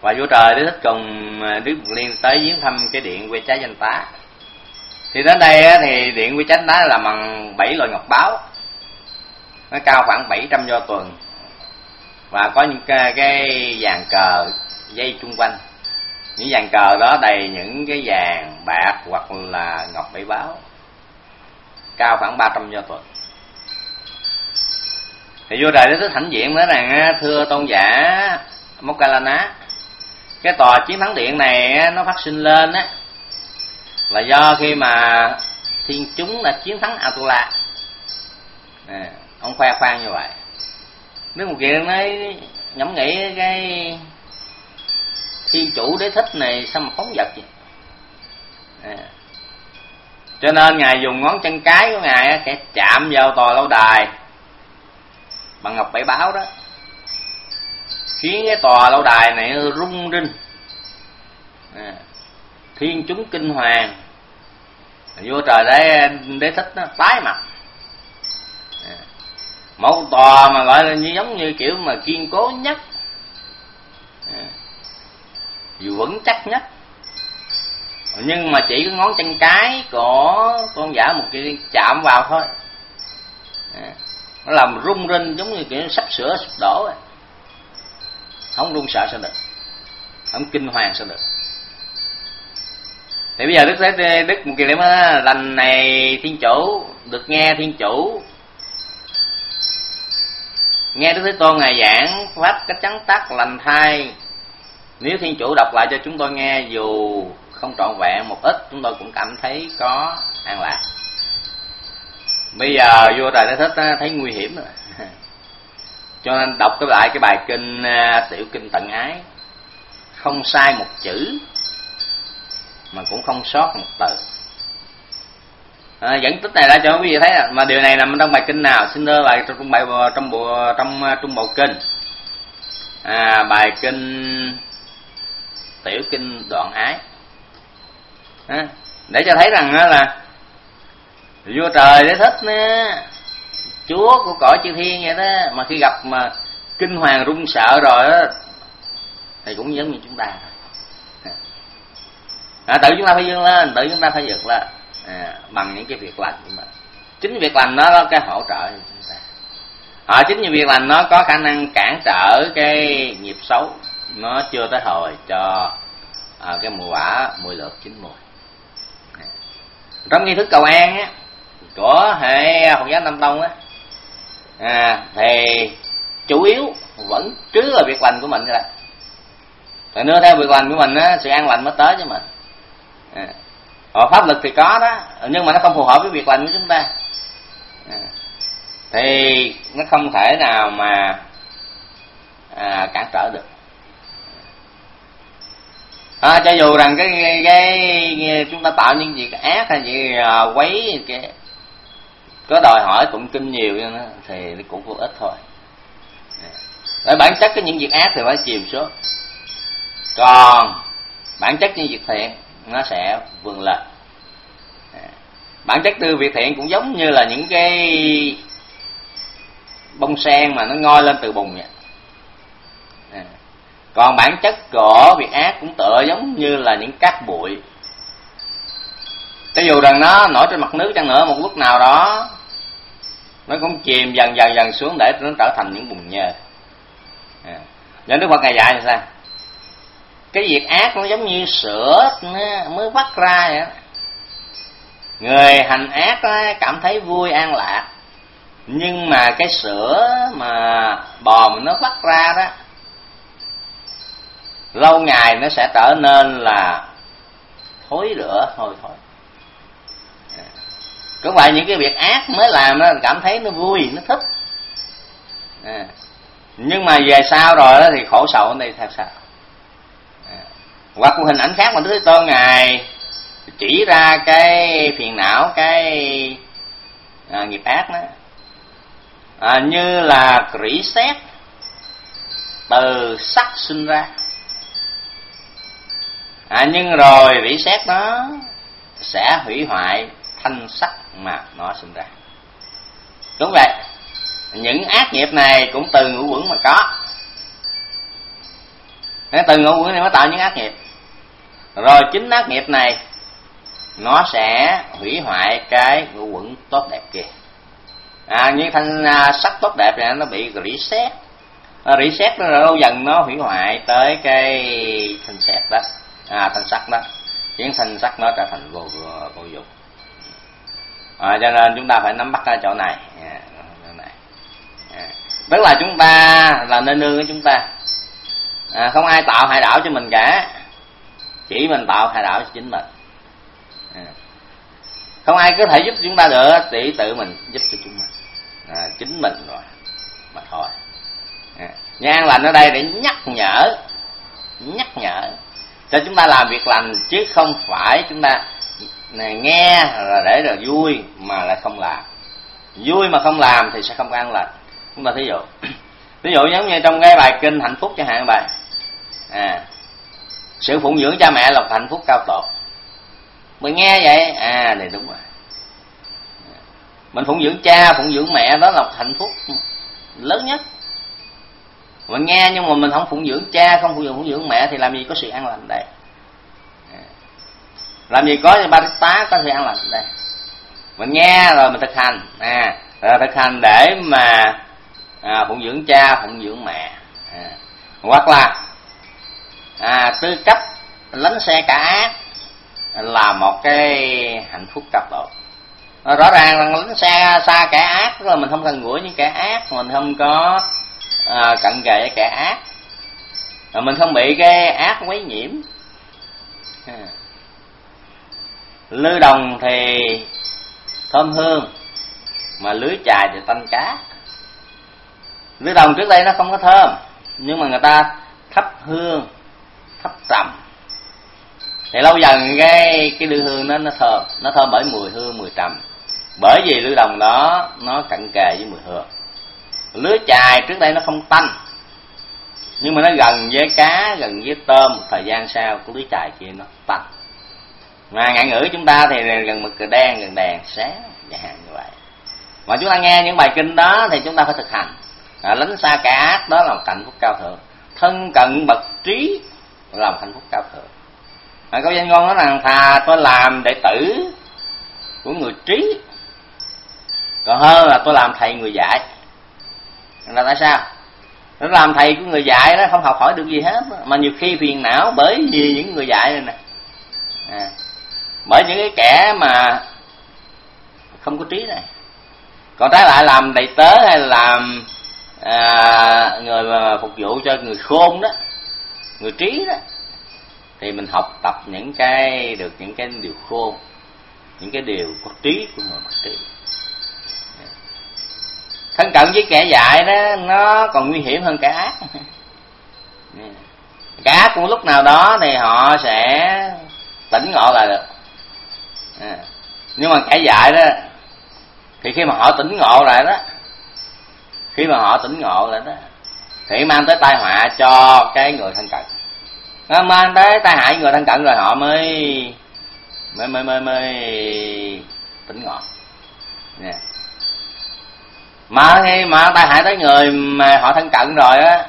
Speaker 1: Và vua trời đức thích cùng à, đức liên tới viếng thăm cái điện quê trái danh tá. Thì đến đây thì điện quê trái danh tá là bằng bảy loại ngọc báo. Nó cao khoảng 700 do tuần và có những cái, cái dàn cờ dây chung quanh. Những dàn cờ đó đầy những cái vàng bạc hoặc là ngọc bảy báo. Cao khoảng 300 do tuần. Thì vua trời đế thích hãnh diện nói rằng thưa tôn giả Mokkalana cái tòa chiến thắng điện này nó phát sinh lên á là do khi mà thiên chúng đã chiến thắng Atula. À, ông khoe khoang như vậy mấy một kiện nói ngẫm nghĩ cái thiên chủ đế thích này sao mà phóng vật vậy? À. cho nên ngài dùng ngón chân cái của ngài sẽ chạm vào tòa lâu đài bằng ngọc bảy báo đó khiến cái tòa lâu đài này rung rinh. À, thiên chúng kinh hoàng. Vua trời đấy đế thích nó tái mặt một tòa mà gọi là như giống như kiểu mà kiên cố nhất. À, dù vững chắc nhất. Nhưng mà chỉ có ngón chân cái của con giả một cái chạm vào thôi. À, nó làm rung rinh giống như kiểu sắp sửa sụp đổ ấy. không run sợ sao được. Không kinh hoàng sao được. Thì bây giờ đức thế đức một kỳ điểm lành này thiên chủ, được nghe thiên chủ nghe đức thế tôn ngài giảng pháp cách chắn tắt, lành thai nếu thiên chủ đọc lại cho chúng tôi nghe, dù không trọn vẹn một ít, chúng tôi cũng cảm thấy có an lạc. Bây giờ vua trời đã thích thấy nguy hiểm rồi. Cho nên đọc cái lại cái bài kinh à, tiểu kinh tận ái. Không sai một chữ, mà cũng không sót một từ. Ờ, à, dẫn tích này ra cho quý vị thấy là, mà điều này nằm trong bài kinh nào? Xin đưa bài trong bài trong bộ trong ờ, trung bộ kinh. À, bài kinh tiểu kinh đoạn ái. À, để cho thấy rằng là vua trời để thích chúa của cõi chư thiên vậy đó. Mà khi gặp mà kinh hoàng run sợ rồi đó thì cũng giống như chúng ta. À, tự chúng ta phải vươn lên tự chúng ta phải vượt lên à, bằng những cái việc lành của mình chính việc lành nó có cái hỗ trợ cho chúng ta. À, chính như việc lành nó có khả năng cản trở cái nghiệp xấu nó chưa tới hồi cho à, cái mùa quả mùi lượt chín mùi trong nghi thức cầu an á của hệ Phật giáo Nam Tông á à, thì chủ yếu vẫn trước là việc lành của mình thôi. Rồi nữa theo việc lành của mình á sự an lành mới tới cho mình. À ở pháp lực thì có đó nhưng mà nó không phù hợp với việc lành của chúng ta. À, thì nó không thể nào mà à, cản trở được. À, cho dù rằng cái, cái, cái chúng ta tạo những việc ác hay gì à, quấy cái có đòi hỏi tụng kinh nhiều nữa, thì cũng vô ích thôi. Bởi bản chất cái những việc ác thì phải chìm xuống. Còn bản chất những việc thiện nó sẽ vươn lên. À, bản chất tư việc thiện cũng giống như là những cái bông sen mà nó ngoi lên từ bùn vậy. À, còn bản chất của việc ác cũng tựa giống như là những cát bụi. Cho dù rằng nó nổi trên mặt nước chăng nữa, một lúc nào đó, nó cũng chìm dần dần dần xuống để nó trở thành những bùn nhơ. À. nên đức phật ngày dạy như sao cái việc ác nó giống như sữa nó mới vắt ra vậy người hành ác đó, cảm thấy vui an lạc nhưng mà cái sữa mà bò mà nó vắt ra đó lâu ngày nó sẽ trở nên là thối rữa thôi thôi cũng vậy những cái việc ác mới làm nó cảm thấy nó vui nó thích à. nhưng mà về sau rồi đó thì khổ sầu này thật theo sao hoặc một hình ảnh khác mà Đức Tôn ngài chỉ ra cái phiền não cái à, nghiệp ác đó. À, như là rỉ sét từ sắc sinh ra. À, nhưng rồi rỉ sét nó sẽ hủy hoại thanh sắc mà nó sinh ra. Đúng vậy. Những ác nghiệp này cũng từ ngũ quẩn mà có. Nên từ ngũ quẩn này mới tạo những ác nghiệp rồi chính ác nghiệp này nó sẽ hủy hoại cái ngũ quẩn tốt đẹp kia. À, như thanh à, sắc tốt đẹp này nó bị reset. À, reset nó lâu dần nó hủy hoại tới cái thanh xét đó. À, thanh sắc đó. Khiến thanh sắc nó trở thành vô vô, vô dụng. À, cho nên chúng ta phải nắm bắt ở chỗ này. À, này. À, tức là chúng ta là nơi nương của chúng ta. À, không ai tạo hại đảo cho mình cả chỉ mình tạo hại đạo cho chính mình. À. Không ai có thể giúp chúng ta được chỉ tự mình giúp cho chúng mình. À, chính mình rồi mà thôi. À. nhan lành ở đây để nhắc nhở nhắc nhở cho chúng ta làm việc lành chứ không phải chúng ta này nghe là để rồi vui mà lại không làm. Vui mà không làm thì sẽ không ăn lành. Chúng ta thí dụ ví dụ giống như trong cái bài kinh hạnh phúc chẳng hạn bài à sự phụng dưỡng cha mẹ là hạnh phúc cao tột mình nghe vậy? À thì đúng rồi. Mình phụng dưỡng cha phụng dưỡng mẹ đó là hạnh phúc lớn nhất. Mình nghe nhưng mà mình không phụng dưỡng cha không phụng dưỡng phụng dưỡng mẹ thì làm gì có sự an lành đây? Làm gì có ba tá có sự an lành đây? Mình nghe rồi mình thực hành. À rồi thực hành để mà à, phụng dưỡng cha phụng dưỡng mẹ. À. hoặc là à, tư cách lánh xe cả ác là một cái hạnh phúc cấp độ rõ ràng là lánh xe xa kẻ ác là mình không cần gũi những kẻ ác mình không có à, cận kề với kẻ ác. Mà mình không bị cái ác quấy nhiễm. À. Lư đồng thì thơm hương mà lưới chài thì tanh cá. Lưới đồng trước đây nó không có thơm nhưng mà người ta thắp hương thấp trầm thì lâu dần cái cái lư hương nó nó thơm nó thơm bởi mùi hương mùi trầm. Bởi vì lư đồng đó nó cận kề với mùi hương. Lưới chài trước đây nó không tanh nhưng mà nó gần với cá gần với tôm một thời gian sau cái lưới chài kia nó tanh. Mà ngạn ngữ chúng ta thì gần mực đen gần đèn sáng chẳng hạn như vậy. Mà chúng ta nghe những bài kinh đó thì chúng ta phải thực hành. À, lánh xa cả ác đó là một hạnh phúc cao thượng. Thân cận bậc trí làm hạnh phúc cao thượng. À, câu danh ngôn nói rằng thà tôi làm đệ tử của người trí còn hơn là tôi làm thầy người dạy. Là tại sao? Nó làm thầy của người dạy nó không học hỏi được gì hết. Mà nhiều khi phiền não bởi vì những người dạy này nè. À, bởi những cái kẻ mà không có trí này. Còn trái lại làm đầy tớ hay làm à, người mà phục vụ cho người khôn đó người trí đó. Thì mình học tập những cái được những cái điều khôn những cái điều có trí của người có trí thân cận với kẻ dại đó nó còn nguy hiểm hơn kẻ ác. Kẻ ác cũng lúc nào đó thì họ sẽ tỉnh ngộ lại được. Nhưng mà kẻ dại đó thì khi mà họ tỉnh ngộ lại đó khi mà họ tỉnh ngộ lại đó thì mang tới tai họa cho cái người thân cận. Nó mang tới tai hại người thân cận rồi họ mới mới mới mới, mới tỉnh ngộ. Nè. Mà khi mà tai hại tới người mà họ thân cận rồi á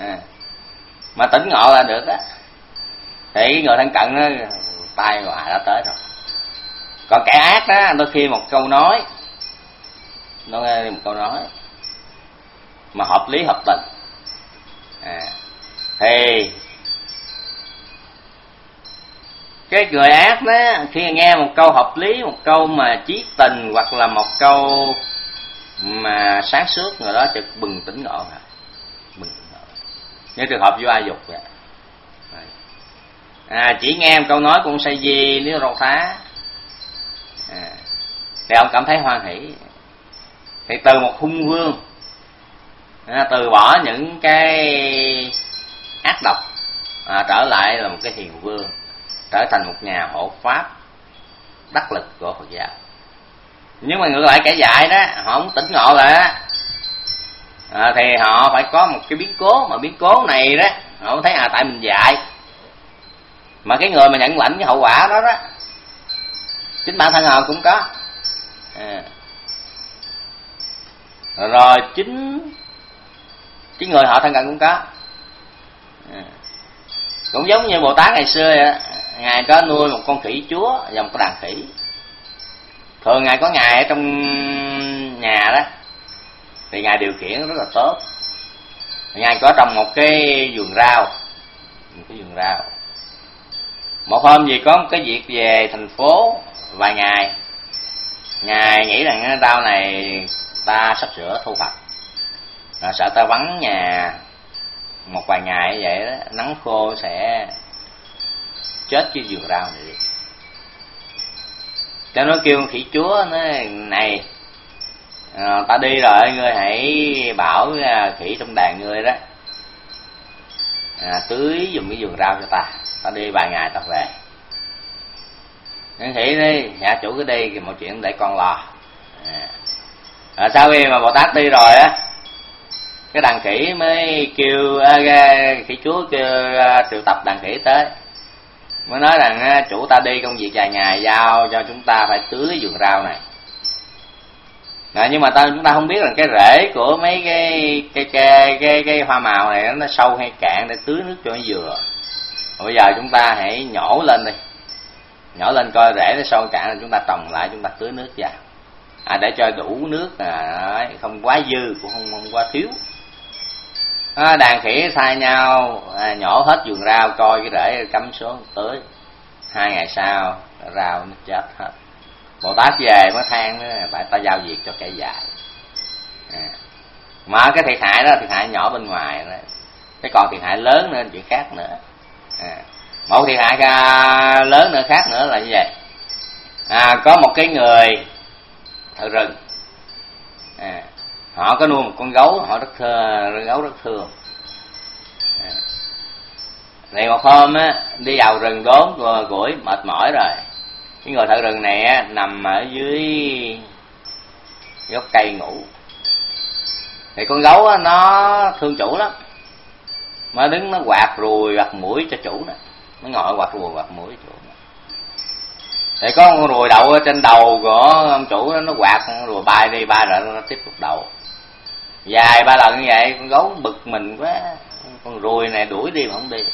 Speaker 1: à, mà tỉnh ngộ là được á. Thì người thân cận nó tai họa đã tới rồi. Còn kẻ ác đó đôi khi một câu nói nó nghe một câu nói mà hợp lý hợp tình. À, thì cái người ác đó khi nghe một câu hợp lý một câu mà chí tình hoặc là một câu mà sáng suốt người đó chợt bừng tỉnh ngộ hả? Bừng tỉnh ngộ. Như trường hợp vô ai dục vậy. À, chỉ nghe một câu nói của ông say di nếu râu thá. À, thì ông cảm thấy hoan hỷ. Thì từ một hung vương à, từ bỏ những cái ác độc à, trở lại là một cái hiền vương trở thành một nhà hộ pháp đắc lực của phật giáo. Nhưng mà ngược lại kẻ dạy đó họ không tỉnh ngộ là à, thì họ phải có một cái biến cố mà biến cố này đó họ thấy à tại mình dạy mà cái người mà nhận lãnh cái hậu quả đó đó chính bản thân họ cũng có. À. rồi chính cái người họ thân cận cũng có. À. Cũng giống như bồ tát ngày xưa vậy ngài có nuôi một con khỉ chúa và một cái đàn khỉ. Thường ngài có ngài ở trong nhà đó, thì ngài điều khiển rất là tốt. Ngài có trồng một cái vườn rau, một cái vườn rau. Một hôm gì có một cái việc về thành phố vài ngày, ngài nghĩ rằng rau này ta sắp sửa thu hoạch à, sợ ta vắng nhà một vài ngày vậy đó nắng khô sẽ chết cái vườn rau này. Đi cho nó kêu khỉ chúa nó này ờ, à, ta đi rồi ngươi hãy bảo ờ, khỉ trong đàn ngươi đó à, tưới dùng cái vườn rau cho ta. Ta đi vài ngày ta về. Nhưng khỉ đi nhà chủ cứ đi thì mọi chuyện để con lo. À. à, sau khi mà bồ tát đi rồi á cái đàn khỉ mới kêu à, khỉ chúa kêu à, triệu tập đàn khỉ tới. Mới nói rằng à, chủ ta đi công việc dài ngày giao cho chúng ta phải tưới vườn rau này. À, nhưng mà ta chúng ta không biết rằng cái rễ của mấy cái cái cái cái, cái hoa màu này nó sâu hay cạn để tưới nước cho nó vừa. Bây giờ chúng ta hãy nhổ lên đi. Nhổ lên coi rễ nó sâu cạn là chúng ta trồng lại chúng ta tưới nước vào. À, để cho đủ nước à, không quá dư cũng không, không quá thiếu à, đàn khỉ sai nhau. À, nhổ hết vườn rau coi cái rễ cắm xuống tới hai ngày sau rau nó chết hết. Bồ tát về mới than tại ta giao việc cho kẻ dài à. mà cái thiệt hại đó thiệt hại nhỏ bên ngoài đó. Cái còn thiệt hại lớn nữa chuyện khác nữa. À. một thiệt hại lớn nữa khác nữa là như vậy. À, có một cái người thợ rừng. À, họ có nuôi một con gấu họ rất thơ gấu rất thương này thì một hôm á đi vào rừng đốn gũi mệt mỏi rồi. Cái người thợ rừng này á, nằm ở dưới gốc cây ngủ. Thì con gấu á, nó thương chủ lắm. Mà đứng nó quạt ruồi quạt mũi cho chủ đó. Nó ngồi quạt ruồi quạt mũi chủ đó. thì có con ruồi đậu ở trên đầu của ông chủ đó, nó quạt ruồi bay đi bay lại nó tiếp tục đậu dài ba lần như vậy con gấu bực mình quá. Con ruồi này đuổi đi mà không đi.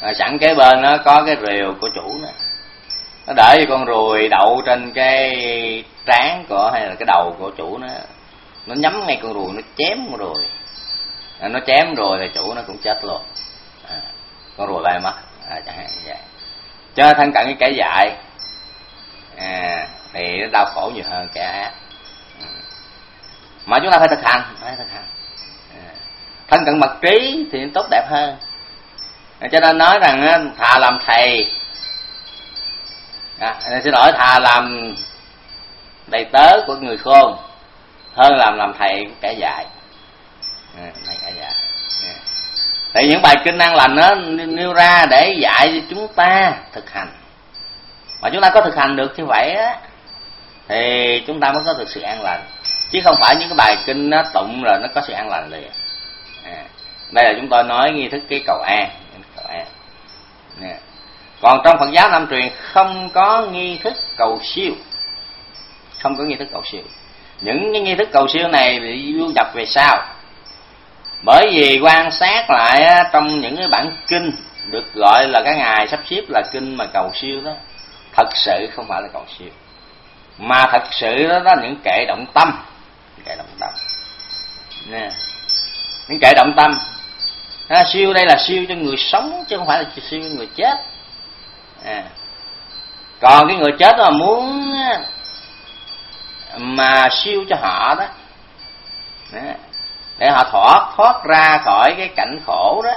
Speaker 1: À, sẵn kế bên nó có cái rìu của chủ nè nó để cho con ruồi đậu trên cái trán của hay là cái đầu của chủ nó. Nó nhắm ngay con ruồi nó chém con ruồi. À, nó chém rồi thì chủ nó cũng chết luôn. À, con ruồi bay mất. À, chẳng hạn như vậy. Cho thân cận cái kẻ dại. À, thì nó đau khổ nhiều hơn kẻ ác mà chúng ta phải thực hành phải thực hành. À. Thân cận mật trí thì tốt đẹp hơn. À, cho nên nói rằng thà làm thầy. À, xin lỗi thà làm đầy tớ của người khôn hơn làm làm thầy kẻ dạy à, thầy kẻ dạy à. những bài kinh năng lành nó nêu ra để dạy cho chúng ta thực hành. Mà chúng ta có thực hành được như vậy á thì chúng ta mới có được sự an lành chứ không phải những cái bài kinh nó tụng rồi nó có sự an lành liền. À, đây là chúng tôi nói nghi thức cái cầu an cầu an. Nè. còn trong phật giáo nam truyền không có nghi thức cầu siêu. Không có nghi thức cầu siêu. Những cái nghi thức cầu siêu này bị du nhập về sau. Bởi vì quan sát lại trong những cái bản kinh được gọi là cái ngày sắp xếp là kinh mà cầu siêu đó thật sự không phải là cầu siêu. Mà thật sự đó là những kệ động tâm kệ động tâm. Nè những kệ động tâm. À, siêu đây là siêu cho người sống chứ không phải là siêu cho người chết. À. còn cái người chết mà muốn mà siêu cho họ đó, đó để họ thoát thoát ra khỏi cái cảnh khổ đó.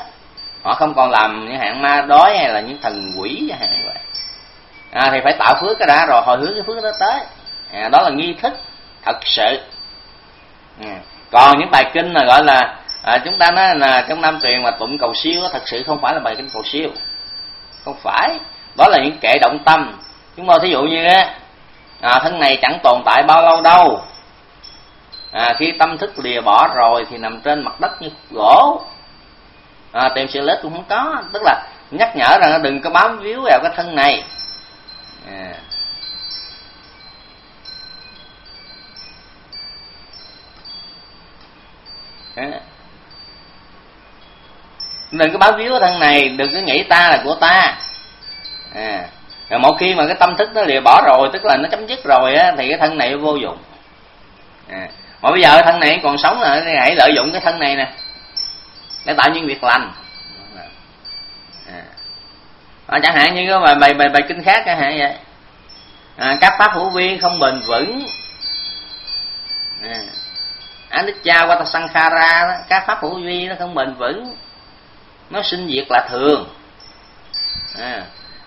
Speaker 1: Họ không còn làm những hạng ma đói hay là những thần quỷ chẳng hạn vậy. À, thì phải tạo phước cái đã rồi hồi hướng cái phước đó tới. À, đó là nghi thức thật sự. Ừ. còn những bài kinh là gọi là à, chúng ta nói là trong năm truyền mà tụng cầu siêu đó, thật sự không phải là bài kinh cầu siêu. Không phải. Đó là những kệ động tâm. Chúng tôi thí dụ như á à, thân này chẳng tồn tại bao lâu đâu. À, khi tâm thức lìa bỏ rồi thì nằm trên mặt đất như gỗ. À, tìm sự lết cũng không có. Tức là nhắc nhở rằng đừng có bám víu vào cái thân này. À. đừng có báo víu cái thân này đừng có nghĩ ta là của ta. À. rồi một khi mà cái tâm thức nó lìa bỏ rồi tức là nó chấm dứt rồi á thì cái thân này vô dụng. À. mà bây giờ thân này còn sống là hãy lợi dụng cái thân này nè để tạo những việc lành. À, à, chẳng hạn như cái bài bài bài, bài kinh khác chẳng hạn dạ. vậy à, các pháp hữu vi không bền vững. À, anicca qua ta sankhara đó, các pháp hữu vi nó không bền vững nó sinh diệt là thường. À,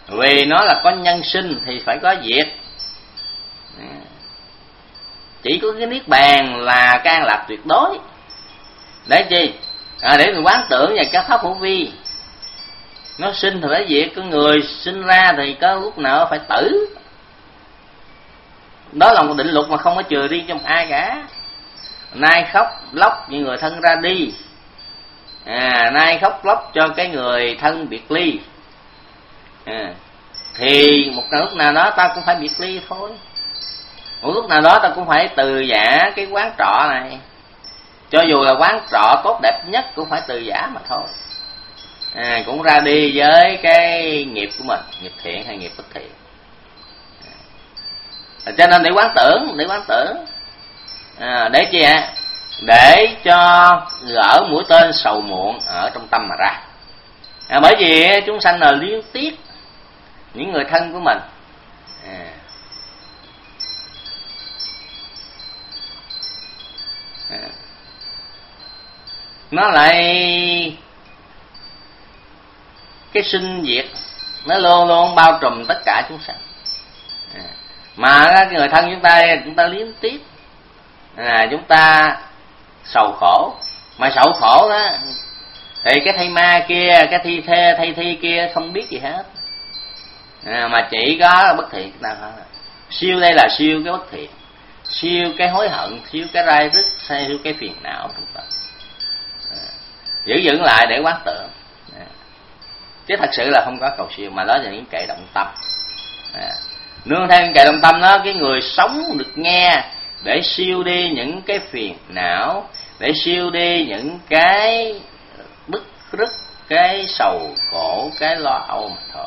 Speaker 1: vì nó là có nhân sinh thì phải có diệt. À, chỉ có cái niết bàn là can lạc tuyệt đối. Để chi? À, để mình quán tưởng về các pháp hữu vi. Nó sinh thì phải diệt con người sinh ra thì có lúc nào phải tử. Đó là một định luật mà không có chừa đi trong ai cả nay khóc lóc như người thân ra đi. À, nay khóc lóc cho cái người thân biệt ly. À, thì một lúc nào đó ta cũng phải biệt ly thôi. Một lúc nào đó ta cũng phải từ giả cái quán trọ này. Cho dù là quán trọ tốt đẹp nhất cũng phải từ giả mà thôi. À, cũng ra đi với cái nghiệp của mình nghiệp thiện hay nghiệp bất thiện. À, cho nên để quán tưởng để quán tưởng à, để chi ạ để cho gỡ mũi tên sầu muộn ở trong tâm mà ra à, bởi vì chúng sanh là liên tiếp những người thân của mình à. À. nó lại cái sinh diệt nó luôn luôn bao trùm tất cả chúng sanh à. mà cái người thân chúng ta chúng ta liên tiếp à, chúng ta sầu khổ. Mà sầu khổ đó thì cái thay ma kia cái thi thê thay thi kia không biết gì hết. À, mà chỉ có bất thiện nào siêu đây là siêu cái bất thiện. Siêu cái hối hận siêu cái rai rứt siêu cái phiền não chúng ta à, giữ vững lại để quán tưởng à, chứ thật sự là không có cầu siêu mà đó là những kệ động tâm. À. nương theo những kệ động tâm đó cái người sống được nghe để siêu đi những cái phiền não để siêu đi những cái bức rứt cái sầu khổ cái lo âu mà thôi.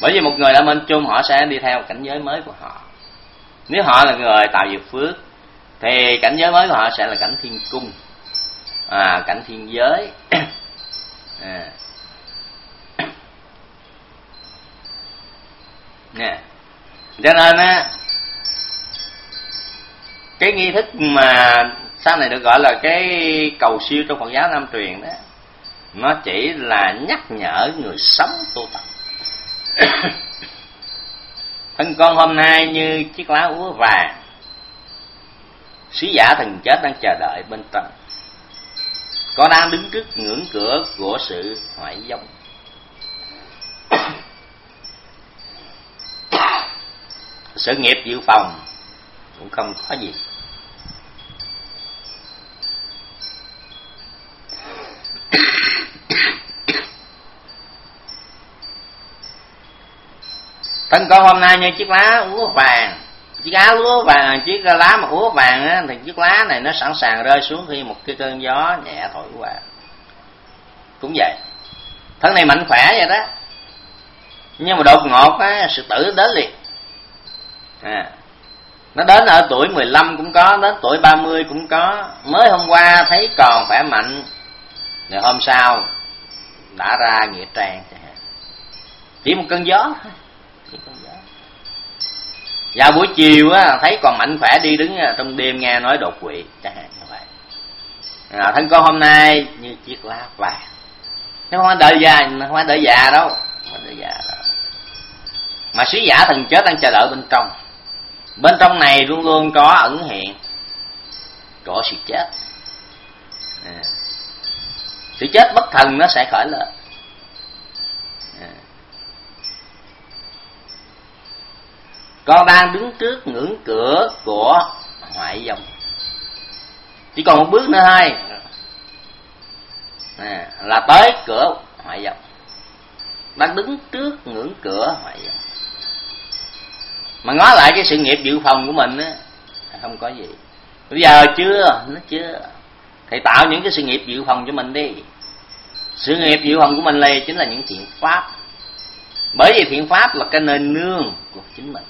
Speaker 1: Bởi vì một người đã minh chung họ sẽ đi theo cảnh giới mới của họ. Nếu họ là người tạo nghiệp phước thì cảnh giới mới của họ sẽ là cảnh thiên cung à, cảnh thiên giới. À, nè cho nên á cái nghi thức mà sau này được gọi là cái cầu siêu trong Phật giáo Nam truyền đó, nó chỉ là nhắc nhở người sống tu tập. Thân con hôm nay như chiếc lá úa vàng, sứ giả thần chết đang chờ đợi bên trong con đang đứng trước ngưỡng cửa của sự hoại giống sự nghiệp dự phòng cũng không có gì. Thân con hôm nay như chiếc lá úa vàng. Chiếc áo lúa vàng chiếc lá mà úa vàng á, thì chiếc lá này nó sẵn sàng rơi xuống khi một cái cơn gió nhẹ thổi qua. Cũng vậy. Thân này mạnh khỏe vậy đó. Nhưng mà đột ngột á, sự tử đến liền. À, nó đến ở tuổi 15 cũng có đến tuổi 30 cũng có. Mới hôm qua thấy còn khỏe mạnh. Rồi hôm sau đã ra nghĩa trang chỉ một cơn gió thôi. cơn gió vào dạ, buổi chiều á thấy còn mạnh khỏe đi đứng à, trong đêm nghe nói đột quỵ chẳng hạn như vậy. À, thân con hôm nay như chiếc lá vàng. Nó không phải đợi già không phải đợi già đâu không đợi già đâu. Mà sứ giả thần chết đang chờ đợi bên trong. Bên trong này luôn luôn có ẩn hiện. Có sự chết. À. sự chết bất thần nó sẽ khởi lên. Con đang đứng trước ngưỡng cửa của ngoại dòng. Chỉ còn một bước nữa thôi. À, là tới cửa ngoại dòng. Đang đứng trước ngưỡng cửa ngoại dòng. Mà ngó lại cái sự nghiệp dự phòng của mình á không có gì. Bây giờ chưa nó chưa. Thầy tạo những cái sự nghiệp dự phòng cho mình đi. Sự nghiệp dự phòng của mình là chính là những thiện pháp. Bởi vì thiện pháp là cái nơi nương của chính mình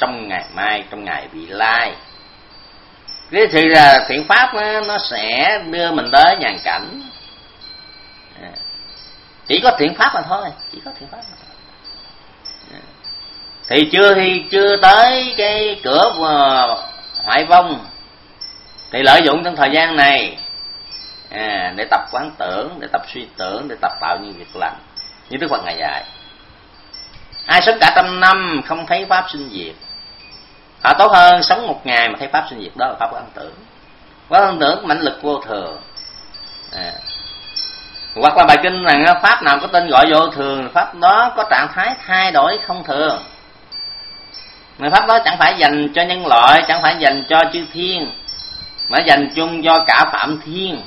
Speaker 1: trong ngày mai trong ngày vị lai. Cái sự là thiện pháp nó, nó sẽ đưa mình tới nhàn cảnh. À, chỉ có thiện pháp mà thôi chỉ có thiện pháp mà thôi. À, thì chưa thì chưa tới cái cửa hoại vong thì lợi dụng trong thời gian này à, để tập quán tưởng để tập suy tưởng để tập tạo những việc lành như đức phật ngày dạy. Ai sống cả trăm năm không thấy pháp sinh diệt họ tốt hơn sống một ngày mà thấy pháp sinh diệt, đó là pháp quán tưởng. Quán tưởng, mãnh lực vô thường. À. hoặc là bài kinh rằng pháp nào có tên gọi vô thường, pháp đó có trạng thái thay đổi không thường. Mà pháp đó chẳng phải dành cho nhân loại, chẳng phải dành cho chư thiên, mà dành chung cho cả phạm thiên,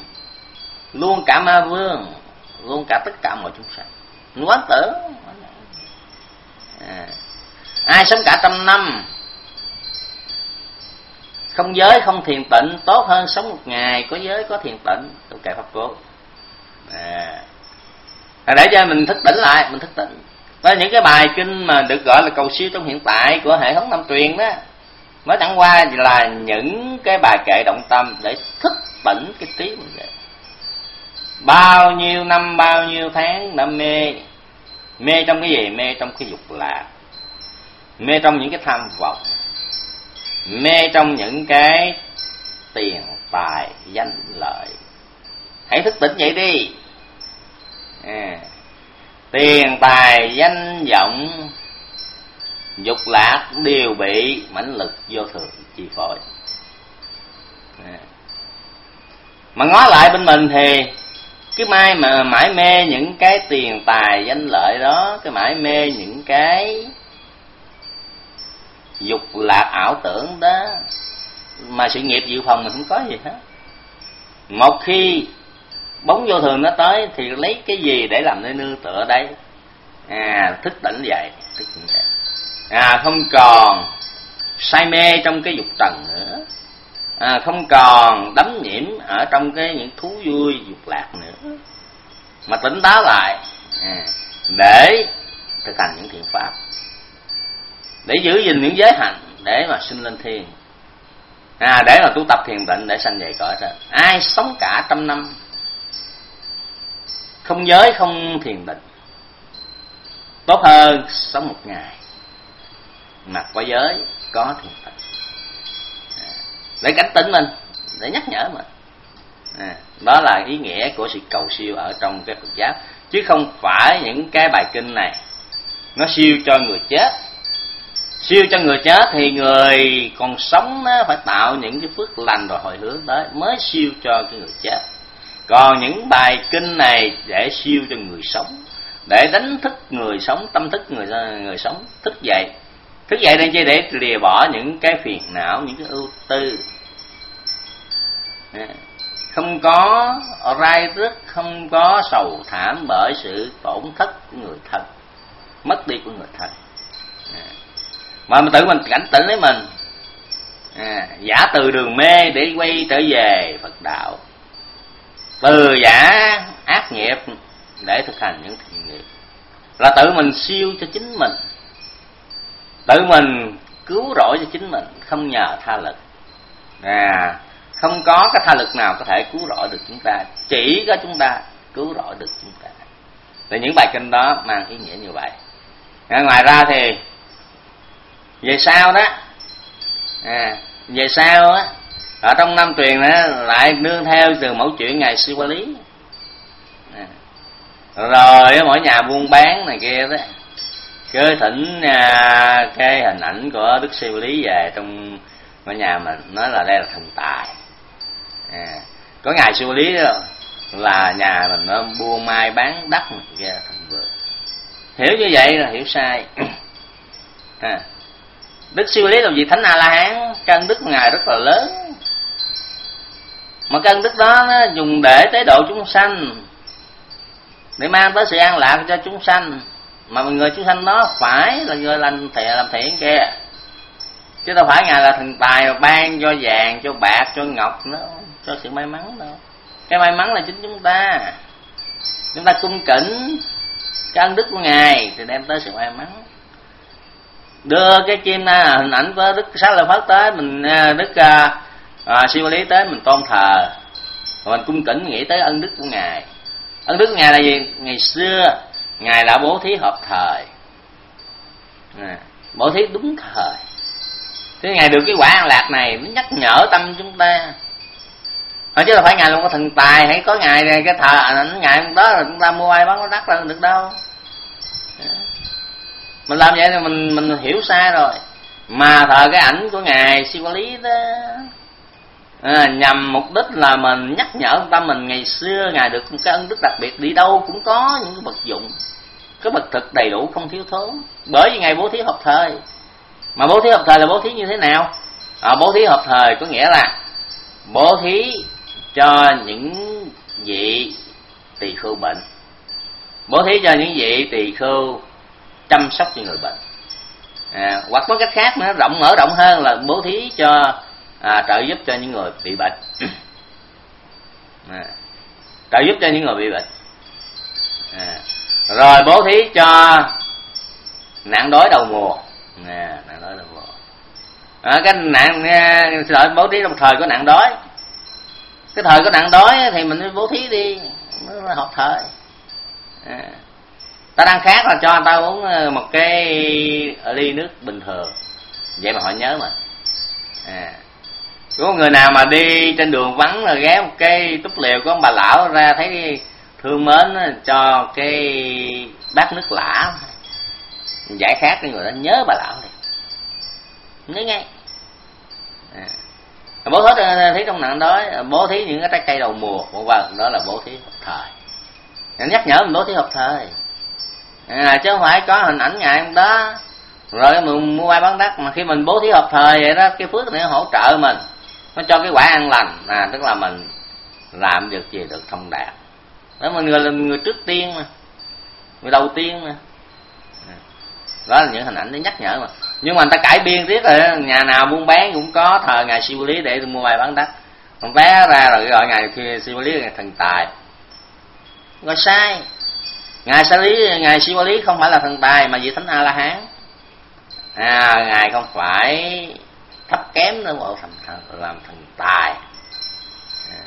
Speaker 1: luôn cả ma vương, luôn cả tất cả mọi chúng sanh. Quán tưởng. À. ai sống cả trăm năm không giới, không thiền tịnh, tốt hơn sống một ngày. Có giới, có thiền tịnh. Trong kệ pháp cố à. để cho mình thức tỉnh lại, mình thức tỉnh. Và những cái bài kinh mà được gọi là cầu siêu trong hiện tại của hệ thống năm truyền đó, mới chẳng qua là những cái bài kệ động tâm để thức tỉnh cái trí mình vậy bao nhiêu năm, bao nhiêu tháng, đã mê. Mê trong cái gì? Mê trong cái dục lạc. Mê trong những cái tham vọng mê trong những cái tiền tài danh lợi hãy thức tỉnh vậy đi à, tiền tài danh vọng dục lạc đều bị mãnh lực vô thường chi phối à. mà ngó lại bên mình thì cứ mai mà mãi mê những cái tiền tài danh lợi đó cái mãi mê những cái dục lạc ảo tưởng đó. Mà sự nghiệp dự phòng mình không có gì hết. Một khi bóng vô thường nó tới thì lấy cái gì để làm nơi nương tựa đây à thức tỉnh dậy, thức tỉnh dậy. À không còn say mê trong cái dục trần nữa. À, không còn đắm nhiễm ở trong cái những thú vui dục lạc nữa. Mà tỉnh táo lại à, để thực hành những thiện pháp để giữ gìn những giới hạnh để mà sinh lên thiên à, để mà tu tập thiền định để sanh về cõi trời. ai sống cả trăm năm không giới không thiền định tốt hơn sống một ngày. Mà có giới có thiền định à, để cảnh tỉnh mình để nhắc nhở mình. À, đó là ý nghĩa của sự cầu siêu ở trong cái Phật giáo. Chứ không phải những cái bài kinh này nó siêu cho người chết siêu cho người chết thì người còn sống nó phải tạo những cái phước lành rồi hồi hướng tới, mới siêu cho cái người chết. Còn những bài kinh này để siêu cho người sống, để đánh thức người sống, tâm thức người người sống, thức dậy. Thức dậy đây chỉ để lìa bỏ những cái phiền não, những cái ưu tư. Không có rai rứt không có sầu thảm bởi sự tổn thất của người thân, mất đi của người thân mà mình tự mình cảnh tỉnh lấy mình. À, giả từ đường mê để quay trở về phật đạo. Từ giả ác nghiệp để thực hành những thiện nghiệp. Là tự mình siêu cho chính mình. Tự mình cứu rỗi cho chính mình không nhờ tha lực. À không có cái tha lực nào có thể cứu rỗi được chúng ta. Chỉ có chúng ta cứu rỗi được chúng ta. Thì những bài kinh đó mang ý nghĩa như vậy. À, ngoài ra thì về sau đó. À, về sau á ở trong năm truyền đó, lại nương theo từ mẫu chuyện ngày siêu quản lý. À. rồi mỗi nhà buôn bán này kia đó cứ thỉnh à, cái hình ảnh của đức siêu lý về trong mỗi nhà mình nói là đây là thần tài. À, có ngày siêu lý đó, là nhà mình nó buôn mai bán đất này kia thành vượng hiểu như vậy là hiểu sai. À, đức siêu lý làm gì thánh a la hán căn đức của ngài rất là lớn. Mà căn đức đó nó dùng để tế độ chúng sanh, để mang tới sự an lạc cho chúng sanh. Mà người chúng sanh đó phải là người làm thiện làm thiện kia chứ đâu phải ngài là thần tài mà ban cho vàng, cho bạc, cho ngọc nó cho sự may mắn đâu. Cái may mắn là chính chúng ta. Chúng ta cung kính cái ân đức của ngài thì đem tới sự may mắn đưa cái chim na hình ảnh của đức sát lợi phất tới mình à, đức à, à, siêu lý tới mình tôn thờ. Mình cung kính nghĩ tới ân đức của ngài. Ân đức của ngài là gì? Ngày xưa ngài đã bố thí hợp thời. À, bố thí đúng thời. Thế ngài được cái quả an lạc này nó nhắc nhở tâm chúng ta. À, chứ là phải ngài luôn có thần tài hay có ngài này cái thờ ảnh ngài đó là chúng ta mua ai bán có đắt ra được đâu. Dạ mình làm vậy thì mình mình hiểu sai rồi. Mà thờ cái ảnh của ngài siêu lý đó à, nhằm mục đích là mình nhắc nhở tâm mình ngày xưa ngài được cái ân đức đặc biệt đi đâu cũng có những cái vật dụng cái vật thực đầy đủ không thiếu thốn. Bởi vì ngài bố thí hợp thời. Mà bố thí hợp thời là bố thí như thế nào? À, bố thí hợp thời có nghĩa là bố thí cho những vị tỳ khưu bệnh. Bố thí cho những vị tỳ khưu chăm sóc cho người bệnh. À, hoặc có cách khác nữa rộng mở rộng hơn là bố thí cho à, trợ giúp cho những người bị bệnh. À, trợ giúp cho những người bị bệnh. À, rồi bố thí cho nạn đói đầu mùa. À, nạn đói đầu mùa. À, cái nạn à, xin lỗi bố thí trong thời có nạn đói. Cái thời có nạn đói thì mình bố thí đi nó hợp thời. À ta đang khát là cho anh ta uống ờ, một cái ly nước bình thường. Vậy mà họ nhớ mà. À. Có người nào mà đi trên đường vắng rồi ghé một cái túp liều của ông bà lão ra thấy thương mến ờ, cho cái bát nước lã. Giải khát cái người đó, nhớ bà lão này. Nhớ ngay. À. bố thí ờ, thí trong nặng đó bố thí những cái trái cây đầu mùa. Vân vân đó là bố thí hợp thời. Nhắc nhở mình bố thí hợp thời à, chứ không phải có hình ảnh ngài hôm đó rồi mình mua ai bán đất mà khi mình bố thí hợp thời vậy đó cái phước này hỗ trợ mình nó cho cái quả an lành. À tức là mình làm được gì được thông đạt. Đó mình người là người trước tiên mà người đầu tiên mà. À, đó là những hình ảnh để nhắc nhở mà. Nhưng mà người ta cải biên tiếp rồi nhà nào buôn bán cũng có thờ ngài siêu lý để mua bài bán đất. Còn bé ra rồi gọi ngài siêu lý là thần tài. Gọi sai ngài sa lý ngài siêu lý không phải là thần tài mà vị thánh a la hán à ngài không phải thấp kém nữa mà làm, thần làm thần tài. À.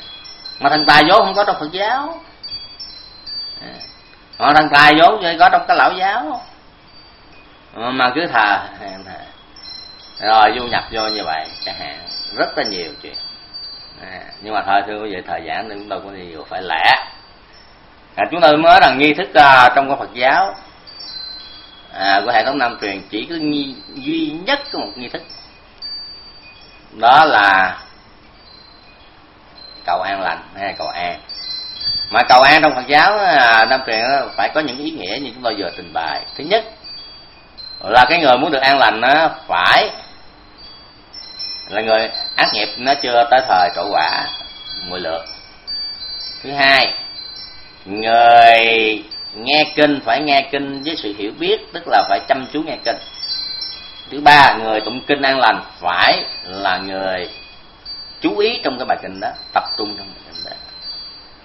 Speaker 1: mà thần tài vốn không có trong phật giáo. À. mà thần tài vốn chỉ có trong cái lão giáo. Mà, mà cứ thờ thờ rồi du nhập vô như vậy chẳng hạn rất là nhiều chuyện. À, nhưng mà thôi thưa quý vị thời gian thì chúng tôi có nhiều phải lẽ à, chúng tôi mới rằng nghi thức à, trong con Phật giáo. À, của hệ thống nam truyền chỉ có nghi, duy nhất có một nghi thức. Đó là cầu an lành hay cầu an. Mà cầu an trong Phật giáo à, nam truyền phải có những ý nghĩa như chúng tôi vừa trình bày. Thứ nhất là cái người muốn được an lành á, phải là người ác nghiệp nó chưa tới thời trổ quả mười lượt thứ hai người nghe kinh phải nghe kinh với sự hiểu biết, tức là phải chăm chú nghe kinh. Thứ ba, người tụng kinh an lành phải là người chú ý trong cái bài kinh đó, tập trung trong bài kinh đó.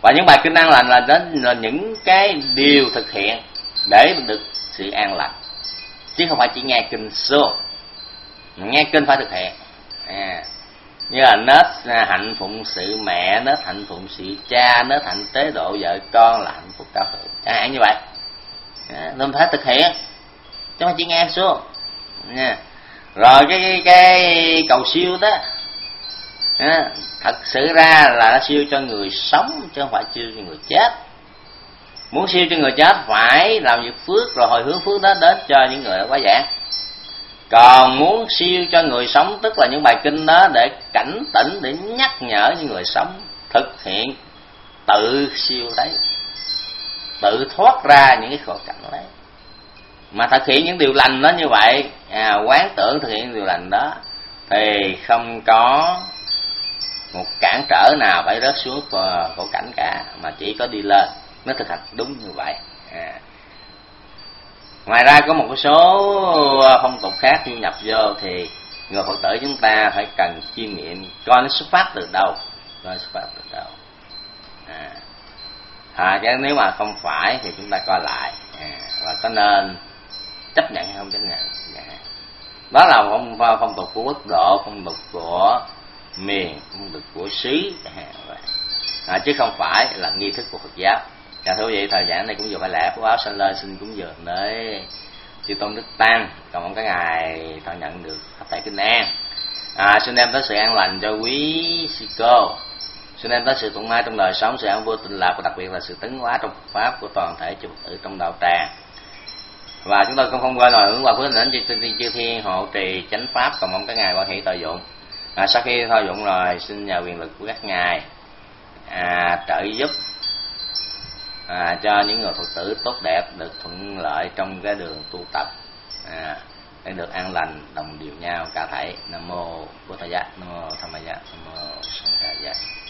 Speaker 1: Và những bài kinh an lành là đến là những cái điều thực hiện để được sự an lành. Chứ không phải chỉ nghe kinh xưa. Nghe kinh phải thực hiện như là nết hạnh phụng sự mẹ nết hạnh phụng sự cha nết hạnh tế độ vợ con là hạnh phúc cao thượng. Chẳng hạn như vậy. À, Nên phải thực hiện. Chúng ta chỉ nghe xuống. Nha. Rồi cái cái, cái cầu siêu đó. À, thật sự ra là nó siêu cho người sống chứ không phải siêu cho người chết. Muốn siêu cho người chết phải làm việc phước rồi hồi hướng phước đó đến cho những người đã quá giảng còn muốn siêu cho người sống tức là những bài kinh đó để cảnh tỉnh để nhắc nhở những người sống thực hiện tự siêu đấy tự thoát ra những cái khổ cảnh đấy. Mà thực hiện những điều lành đó như vậy à, quán tưởng thực hiện điều lành đó thì không có một cản trở nào phải rớt xuống khổ cảnh cả mà chỉ có đi lên nó thực hành. Đúng như vậy. À ngoài ra có một số ờ, phong tục khác khi nhập vô thì người phật tử chúng ta phải cần chiêm nghiệm coi nó xuất phát từ đâu coi xuất phát từ đâu. À, à cái nếu mà không phải thì chúng ta coi lại. À, và có nên chấp nhận hay không chấp nhận? À. đó là phong, phong tục của quốc độ phong tục của miền phong tục của xứ. À, à chứ không phải là nghi thức của phật giáo dạ thưa quý vị thời gian này cũng vừa phải lẽ phú áo sanh lên xin cúng dường để chư tôn đức tăng. Còn mong các ngài thọ nhận được thập thể kinh an. À, xin đem tới sự an lành cho quý sư cô. Xin đem tới sự thuận mai trong đời sống sự an vui tình lạc và đặc biệt là sự tấn hóa trong Phật pháp của toàn thể chư Phật tử trong đạo tràng. Và chúng tôi cũng không quên hồi hướng qua phước đến chư thiên chư thiên hộ trì chánh pháp. Cầu mong các ngài quan hệ tội dụng. À, sau khi thọ dụng rồi xin nhờ quyền lực của các ngài à, trợ giúp à, cho những người phật tử tốt đẹp được thuận lợi trong cái đường tu tập. À, để được an lành đồng điều nhau cả thảy. Nam mô bồ tát nam mô tham gia nam mô sanh